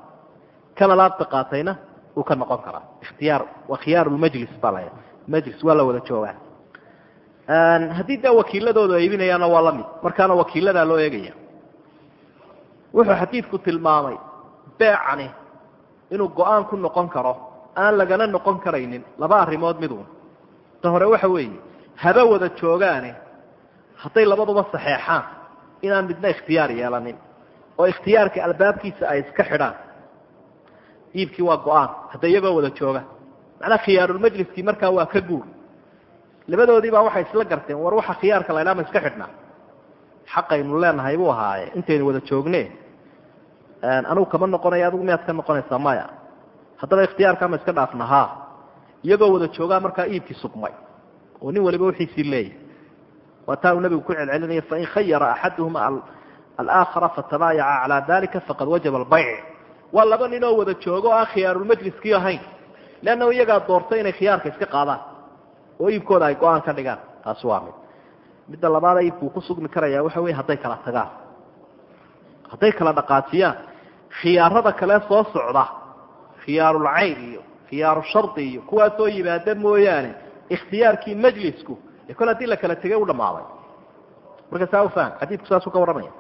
Kan alaabta qaatayna uu ka noqon karaa ikhtiyaar waa lmajlis baa la majlis waa la wada joogaa. Haddii daa wakiiladoodu ay iibinayaanna waa la mid markaana wakiiladaa loo eegaya. Wuxuu xadiidku tilmaamay beecani inuu go'aan ku noqon karo aan lagana noqon karaynin laba arrimood miduun ta hore waxa weeye haba wada joogaane hadday labaduba saxeexaan inaan midna ikhtiyaar yeelanin oo ikhtiyaarka albaabkiisa ay iska xidhaan iibkii waa go'aan hadday iyagoo wada jooga. Macnaa khiyaarulmajliskii markaa waa ka guur. Labadoodiibaa waxay isla garteen war waxa khiyaarka la ydhaha ma iska xidhnaa. Xaqaynu leenahay buu ahaaye intaynu wada joogne anugu kama noqonayo adigu miyaad ka noqonaysaa maya? Haddaba ikhtiyaarkaa ma iska dhaafna ha iyagoo wada joogaa markaa iibkii sugmay. Oo nin waliba wixiisii leeyahy waa taa uu nabigu ku celcelinaya fain khayara axaduhuma alaakhara fatabaayaca calaa dalika faqad wajaba albayc waa laba nin oo wada joogo aan khiyaarulmajliskii ahayn. Leanna iyagaa doortay inay khiyaarka iska qaadaan. Oo iibkooda ay go'aan ka dhigaan. Taasi waa mid. Midda labaada iibkuu ku sugmi karaya waxa wey hadday kala tagaan. Hadday kala dhaqaajiyaan. Khiyaarada kale soo socda. Khiyaarulcayn iyo khiyaaru shardi iyo kuwaasoo yimaada mooyaane. Ikhtiyaarkii majlisku. Ee haddii la kala tegay u dhammaaday. Marka saa ufaham xadiidku saasuu ka warramaya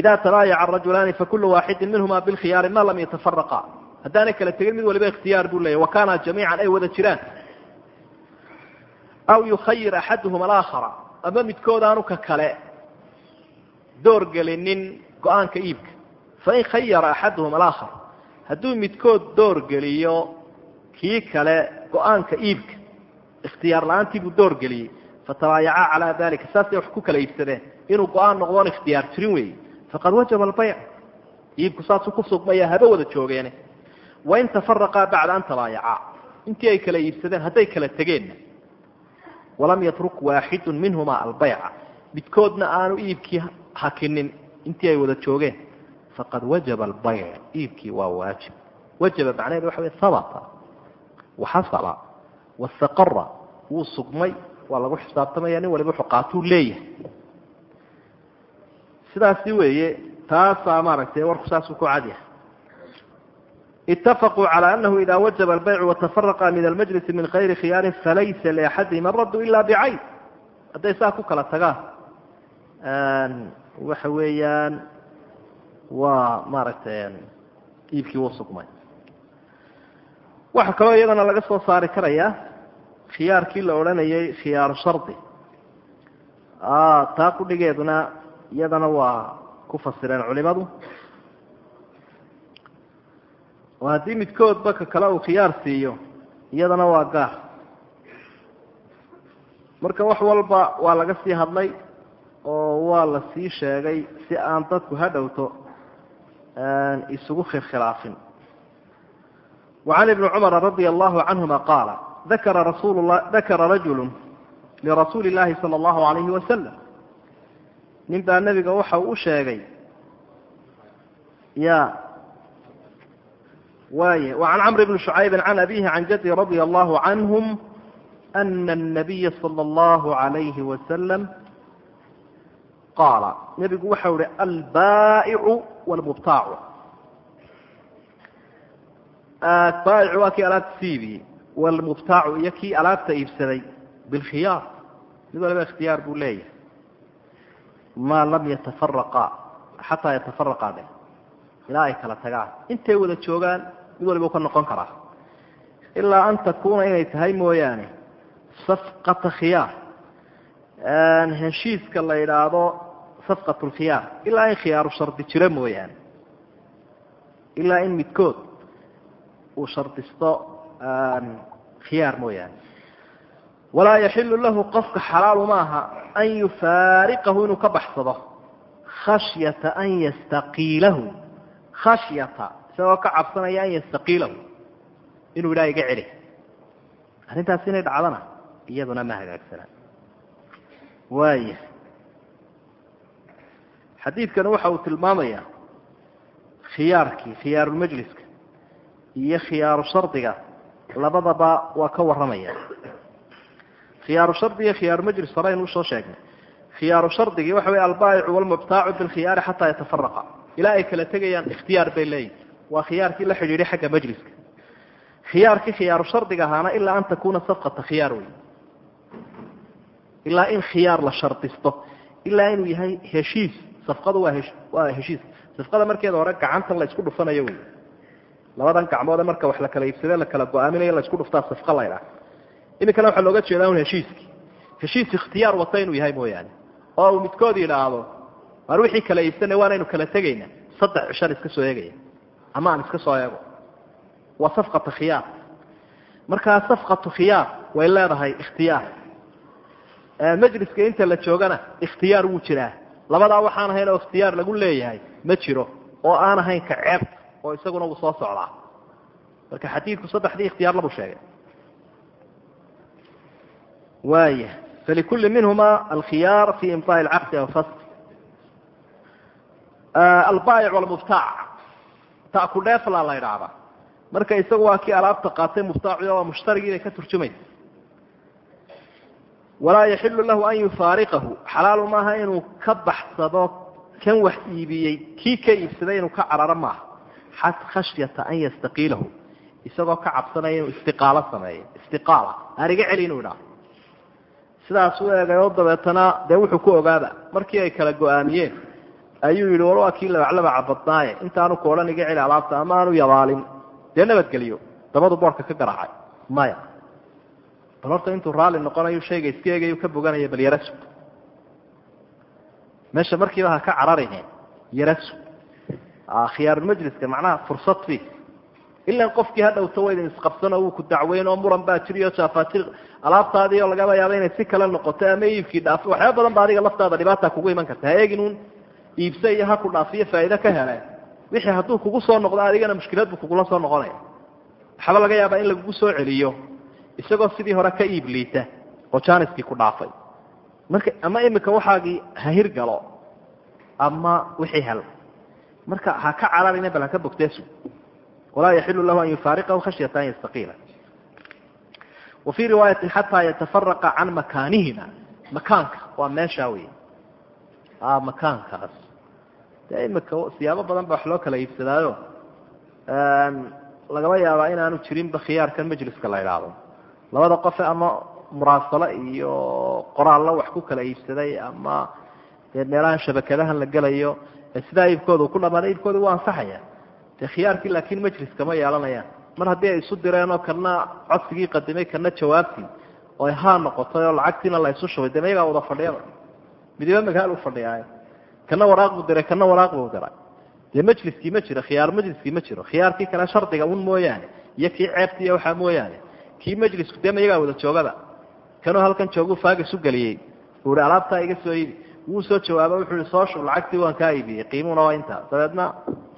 ida tabaayaca arajulaani fakulu waaxidin minhuma bilkhiyaari ma lam yatafaraqa haddaanay kala tegin mid waliba ikhtiyaar buu leeyahy wa kaana jamiican ay wada jiraan aw yukhayir axaduhum alaakhara ama midkood aanu ka kale doorgelinin go'aanka iibka fain khayara axaduhum alaakhar hadduu midkood doorgeliyo kii kale go'aanka iibka ikhtiyaar la'aantii buu doorgeliyey fatabaayacaa calaa dalika saasay wax ku kala iibsadeen inuu go'aan noqdoon ikhtiyaar jirin weeye faqad wajaba albayc iibku saasuu ku sugmaya haba wada joogeene wain tafaraqaa bacda an tabaayacaa intii ay kala iibsadeen hadday kala tegeenna walam yatruk waaxidu minhuma albayca midkoodna aanu iibkii hakinin intii ay wada joogeen faqad wajaba albayc iibkii waa waajib wajaba macnaheedu waxa wey habata waxasala wastaqara wuu sugmay waa lagu xisaabtamaya nin waliba wuxuu qaatuu leeyahay sidaasi weeye taasaa maaragtay warku saasuu ku cadyahay itafaquu calى anahu ida wajaba albaycu watafaraqa min almajlisi min kayri khiyaarin falaysa liaxadihim araddu ila bicayn hadday saa ku kala tagaan waxa weeyaan waa maaragtay iibkii wuu sugmay. Waxaa kaloo iyadana laga soo saari karaya khiyaarkii la odhanayay khiyaaru shardi. Taa kudhigeeduna iyadana waa ku fasireen culimadu oo haddii midkoodba ka kale uu khiyaar siiyo iyadana waa gaar marka wax walba waa laga sii hadlay oo waa la sii sheegay si aan dadku ha dhowto isugu khilkhilaafin وعن بن cمر رضي الله عنهma قاaل ذakra رaجuل لرasuuل اللahi صلى الله عليه وسلم nin baa nebiga waxa u sheegay ya way وعن cمر بن شعyب عن أbيه عن جدي رضي الله عنهم أن النبي صلى الله عليه وسلم qاaل nebigu waxa uhi الbاaع والمبtاع baa'icu waa kii alaabta si iibiyey wlmubtaacu iyo kii alaabta iibsaday bilkhiyaar mid waliba ikhtiyaar buu leeyahay maa lam yatafaraqa xataa yatafaraqaa dheh ilaa ay kala tagaan intay wada joogaan mid waliba u ka noqon karaa ilaa an takuuna inay tahay mooyaane safqata khiyaar heshiiska la yidhaahdo safqat lkhiyaar ilaa in khiyaaru shardi jiro mooyaane ilaa in midkood uu shardisto khiyaar mooyaane walaa yaxilu lahu qofka xalaalu maaha an yufaariqahu inuu ka baxsado khashyata an yastaqiilahu khashyata isagoo ka cabsanaya an yastaqiilahu inuu idhaha iga celi arrintaas inay dhacdana iyaduna ma hagaagsana waaya xadiidkani waxa uu tilmaamayaa khiyaarkii khiyaarulmajliska iyo khiyaaru shardiga labadaba waa ka warramaya khiyaaru shardi iyo khiyaaru majlis horeynu u soo sheegnay. Khiyaaru shardigii waxa wey albaa'icu walmubtaacu bilkhiyaari xataa yatafaraqa. Ilaa ay kala tegayaan ikhtiyaar bay leeyihiin waa khiyaarkii la xidhiidhay xagga majliska. Khiyaarkii khiyaaru shardiga ahaana ilaa an takuuna safqata khiyaar wey ilaa in khiyaar la shardisto. Ilaa inuu yahay heshiis. Safqadu waa waa heshiis. Safqada markeeda hore gacantan la isku dhufanayo wey labadan gacmoode marka wax la kala iibsade la kala go'aaminayo la isku dhuftaa safqa la ydhaha iminkana waxaa looga jeedaa un heshiiskii heshiis ikhtiyaar wata inuu yahay mooyaane. Oo uu midkood yidhaahdo waar wixii kala iibsanay waanaynu kala tegayna. Saddex cishan iska soo eegaya. Ama aan iska soo eego. Waa safqatu khiyaar. Markaa safqatu khiyaar way leedahay ikhtiyaar. Majliska inta la joogana ikhtiyaar wuu jiraa. Labadaa waxaan ahayn oo ikhtiyaar lagu leeyahay ma jiro. Oo aan ahayn ka ceebta oo isaguna wuu soo socdaa. Marka xadiidku saddexdii ikhtiyaar labuu sheegay waaya falikuli minhuma alkhiyaar fi imtaai lcaqdi aw fasi albaayic walmuftaac ta ku dheefla la idhaahdaa marka isagu waa kii alaabta qaatay muftaaci waa mushtarigi inay ka turjumaysa walaa yaxilu lahu an yufaariqahu xalaalu maaha inuu ka baxsado kan wax iibiyey kii ka iibsaday inuu ka cararo maaha xat khashyata an yastaqiilahu isagoo ka cabsanaya inuu istiqaalo sameeyo istiqaala ariga celi inuu idhaahdo sidaas u eegay oo dabeetana dee wuxuu ku ogaada. Markii ay kala go'aamiyeen ayuu yidhi war waa kii labaclabaca badnaaye intaanu ku iga celi alaabta ama aanu yabaalin. Dee nabadgeliyo dabadu boorka ka garaacay. Maya. Bal horta intuu raalli noqonayo shayga iska eegayu ka boganaya bal yara sug. Meesha markiiba ha ka cararine yara khiyaarulmajliska macnaha fursad fi ilan qofkii ha dhowto waydin isqabsano wuu ku dacweyn oo muran baa jiriyo jaafaajir alaabtaadii oo lagaba yaaba inay si kale noqoto ama iibkii dhaafo waxyaaba badan ba adiga laftaada dhibaata kugu iman karta ha eegin uun iibse iyo ha ku dhaafiyo faa'iide ka hele wixii hadduu kugu soo noqdo adigana mushkilad buu kugula soo noqonaya waxaaba laga yaabaa in lagugu soo celiyo isagoo sidii hore ka iib liita oo janiskii ku dhaafay marka ama imika waxaagii ha hirgalo ama wixii hel marka ha ka cararina bal bogteesu walaa yaxilu lahu an yufaariqahu khashyata an yastaqiila wa fii riwaayatin xataa yatafaraqa can makaanihima makaanka waa meeshaa wey makaankaas dee imika siyaabo badan ba wax loo kala iibsadaayo lagaba yaabaa inaanu jirinba khiyaarkan majliska la idhaahdo labada qofe ama muraasalo iyo qoraallo wax ku kala iibsaday ama dee meelahan shabakadahan la gelayo sidaa iibkooda uu ku dhamaada iibkooda waa ansaxaya dee khiyaarkii laakiin majliska ma yeelanayaan mar haddii ay isu direenoo kana codsigii qadimay kana jawaabtii oo haa noqotay oo lacagtiina la isu shubay de mayagaa wada fadhiyaba midiba magaal u fadhiyaay kana waraaq buu diray kana waraaq buu diray dee majliskii ma jiro khiyaar majliskii ma jiro. Khiyaarkii kale shardiga un mooyaane iyo kii ceebta iyo waxaa mooyaane. Kii majlisku dee mayagaa wada joogaba. Kanuu halkan joogu faagas u geliyey. Ihi alaabtaa iga soo iibi. Wuu soo jawaaba wuxuu ihi soo shub lacagtii waan kaa iibiyey qiimuhuna waa intaa. Dabeedna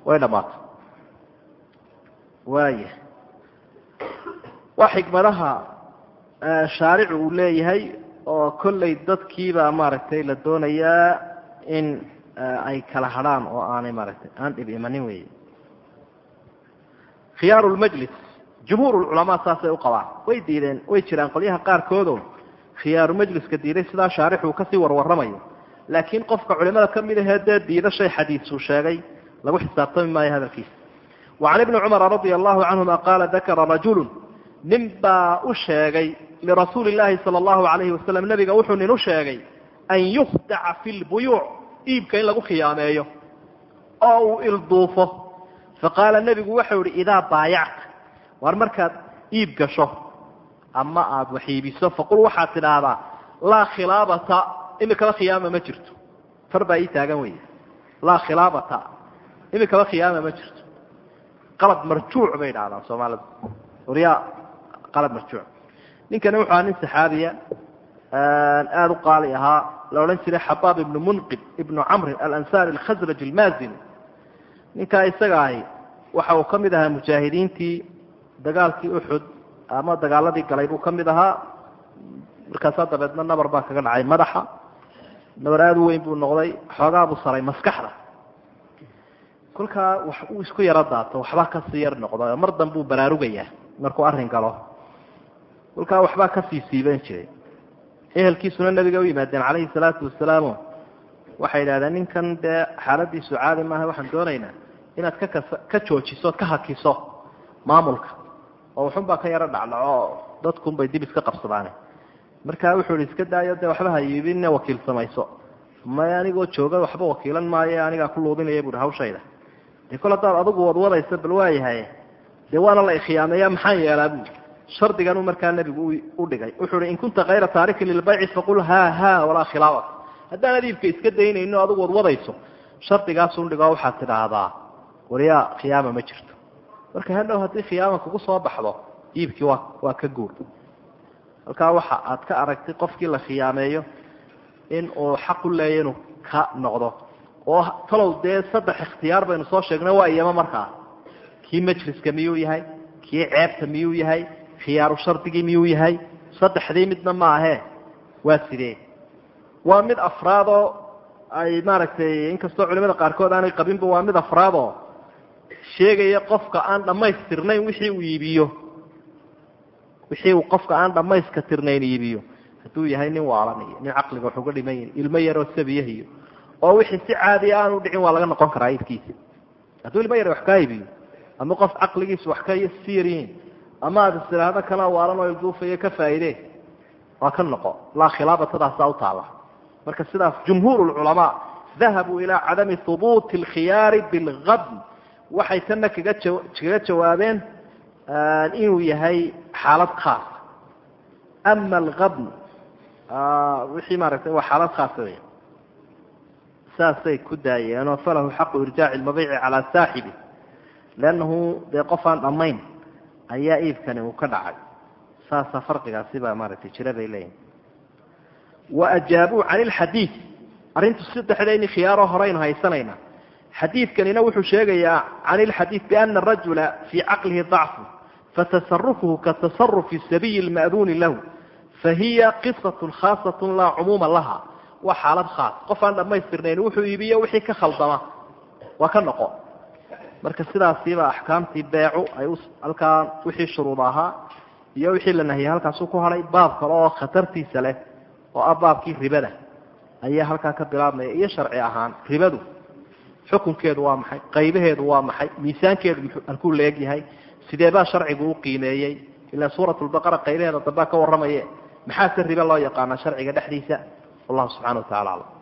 way dhammaatay waaya waa xikmadaha shaaricu uu leeyahay oo kolley dadkiibaa maaragtay la doonayaa in ay kala hadhaan oo aanay maaragtay aan dhib imanin wey khiyaaru lmajlis jumhuur lculamaa saasay u qabaan. Way diideen way jiraan. Qolyaha qaarkoodo khiyaaru majliska diiday sidaa shaarixuu ka sii warwaramayo laakiin qofka culimada ka mid ahee dee diida shay xadiisuu sheegay lagu xisaabtami maayo hadalkiisa wacan ibni cumara radia allahu canhuma qaala dakara rajulu nin baa u sheegay lirasuuli llaahi sala allahu alayhi wasalam nebiga wuxuu nin u sheegay an yukhdaca fi lbuyuuc iibka in lagu khiyaameeyo oo uu ilduufo faqaala nebigu waxau ihi idaa baayacta waar markaad iib gasho ama aada wax iibiso faqul waxaad tidhaahdaa laa khilaabata imikaba khiyaama ma jirto far baa ii taagan wey laa khilaabata imikaba khiyaama ma jirto qalad marjuuc bay idhahdaan soomaalida. Waryaa qalad marjuuc. Ninkani wuxu aha nin saxaabiya aada u qaali ahaa. La odhan jiray xabaab ibnu munqib ibnu camrin alansari alkhasraj almaazini. Ninkaa isaga ahi waxa uu ka mid ahaa mujaahidiintii dagaalkii uxud ama dagaaladii galay buu ka mid ahaa. Markaasaa dabeedna nabar baa kaga dhacay madaxa. Nabar aada u weyn buu noqday xoogaa buu saray maskaxda kolkaa wax uu isku yaro daato waxbaa ka sii yar noqday oo mar danbuu baraarugayaa markuu arrin galo. Kolkaa waxbaa ka sii siiban jiray. Ehelkiisuna nabiga u yimaadeen calayhi salaatu wasalaamo waxay idhahdeen ninkan dee xaaladiisu caadi maaha waxaan doonaynaa inaad ka ka joojiso ood ka hakiso maamulka oo waxunbaa ka yaro dhacdhaco dadkunbay dib iska qabsadaane. Markaa wuxuu ihi iska daayo dee waxba ha iibinne wakiil samayso. May anigoo jooga waxba wakiilan maayo anigaa ku luudinaya buuhi hawshayda dee kol haddaad adigu wadwadaysa bal waayahay dee waana la ikhyaameeya maxaan yeelaa shardiganuu markaa nebigu u dhigay. Wuxuu hi in kunta kayra taarikin lilbayci faqul ha ha walaa khilaafat haddaanad iibka iska daynayno adigu wadwadayso shardigaasun dhigo waxaad tidhaahdaa waryaa khiyaama ma jirto. Marka hadhow haddii khiyaama kugu soo baxdo iibkii waa waa ka guur. Halkaa waxa aad ka aragtay qofkii la khiyaameeyo in uu xaq u leeya inuu ka noqdo oo talow dee saddex ikhtiyaar baynu soo sheegnay waa iyama markaa. Kii majliska miyuu yahay? Kii ceebta miyuu yahay? Khiyaaru shardigii miyuu yahay? Saddexdii midna maahe waa sidee? Waa mid afraadoo ay maaragtay inkastoo culimada qaarkood aanay qabinba waa mid afraadoo sheegaya qofka aan dhammaystirnayn wixii uu iibiyo wixii uu qofka aan dhammayska tirnayn iibiyo hadduu yahay nin waalan nin caqliga wax uga dhiman ilmo yaroo sabiyah iyo oo wixii si caadiya aanu dhicin waa laga noqon karaa iibkiisa hadduu ilmo yar wax kaa iibiyo ama qof caqligiisu wax ka si yaryihiin ama aad istiraahdo kala waalan oo ilduufayo ka faa'iidee waa ka noqo. Laa khilaabatadaasaa u taala marka sidaas jumhuur lculamaa dahabuu ilaa cadami hubuuti alkhiyaari bilgadn waxay tanna kaga kaga jawaabeen inuu yahay xaalad khaasa ama algadn wixii maaragtay waa xaalad khaasa wey saasay ku daayeenoo falahu xaqu irjaaci lmabiici calaa saaxibi. Leannahu dee qof aan dhammayn ayaa iibkani uu ka dhacay. Saasaa farqigaasi baa maaragtay jira bay leeyihiin wa ajaabuu can ilxadiid arrintu saddexdayni khiyaaroo horeynu haysanayna. Xadiidkanina wuxuu sheegayaa can ilxadiid biana arajula fii caqlihi dacfu fatasarufuhu katasarufi sabiyi lma'duuni lahu fahiya qisat khaasat laa cumuuma laha waa xaalad khaas. Qof aan dhammaystirnayn wuxuu iibiyo wixii ka khaldama. Waa ka noqo. Marka sidaasiiba axkaamtii beecu ay halkaa wixii shuruud ahaa iyo wixii la nahiyay halkaasuu ku hadhay baab kale oo khatartiisa leh oo ah baabkii ribada. Ayaa halkaa ka bilaabmaya iyo sharci ahaan ribadu xukunkeedu waa maxay qaybaheedu waa maxay miisaankeedu halkuu leeg yahay sidee baa sharcigu u qiimeeyey? Ilaa suurat lbaqara qaybaheeda dambaa ka warramaye. Maxaa se ribe loo yaqaanaa sharciga dhexdiisa wallahu subxana wa tacala aclam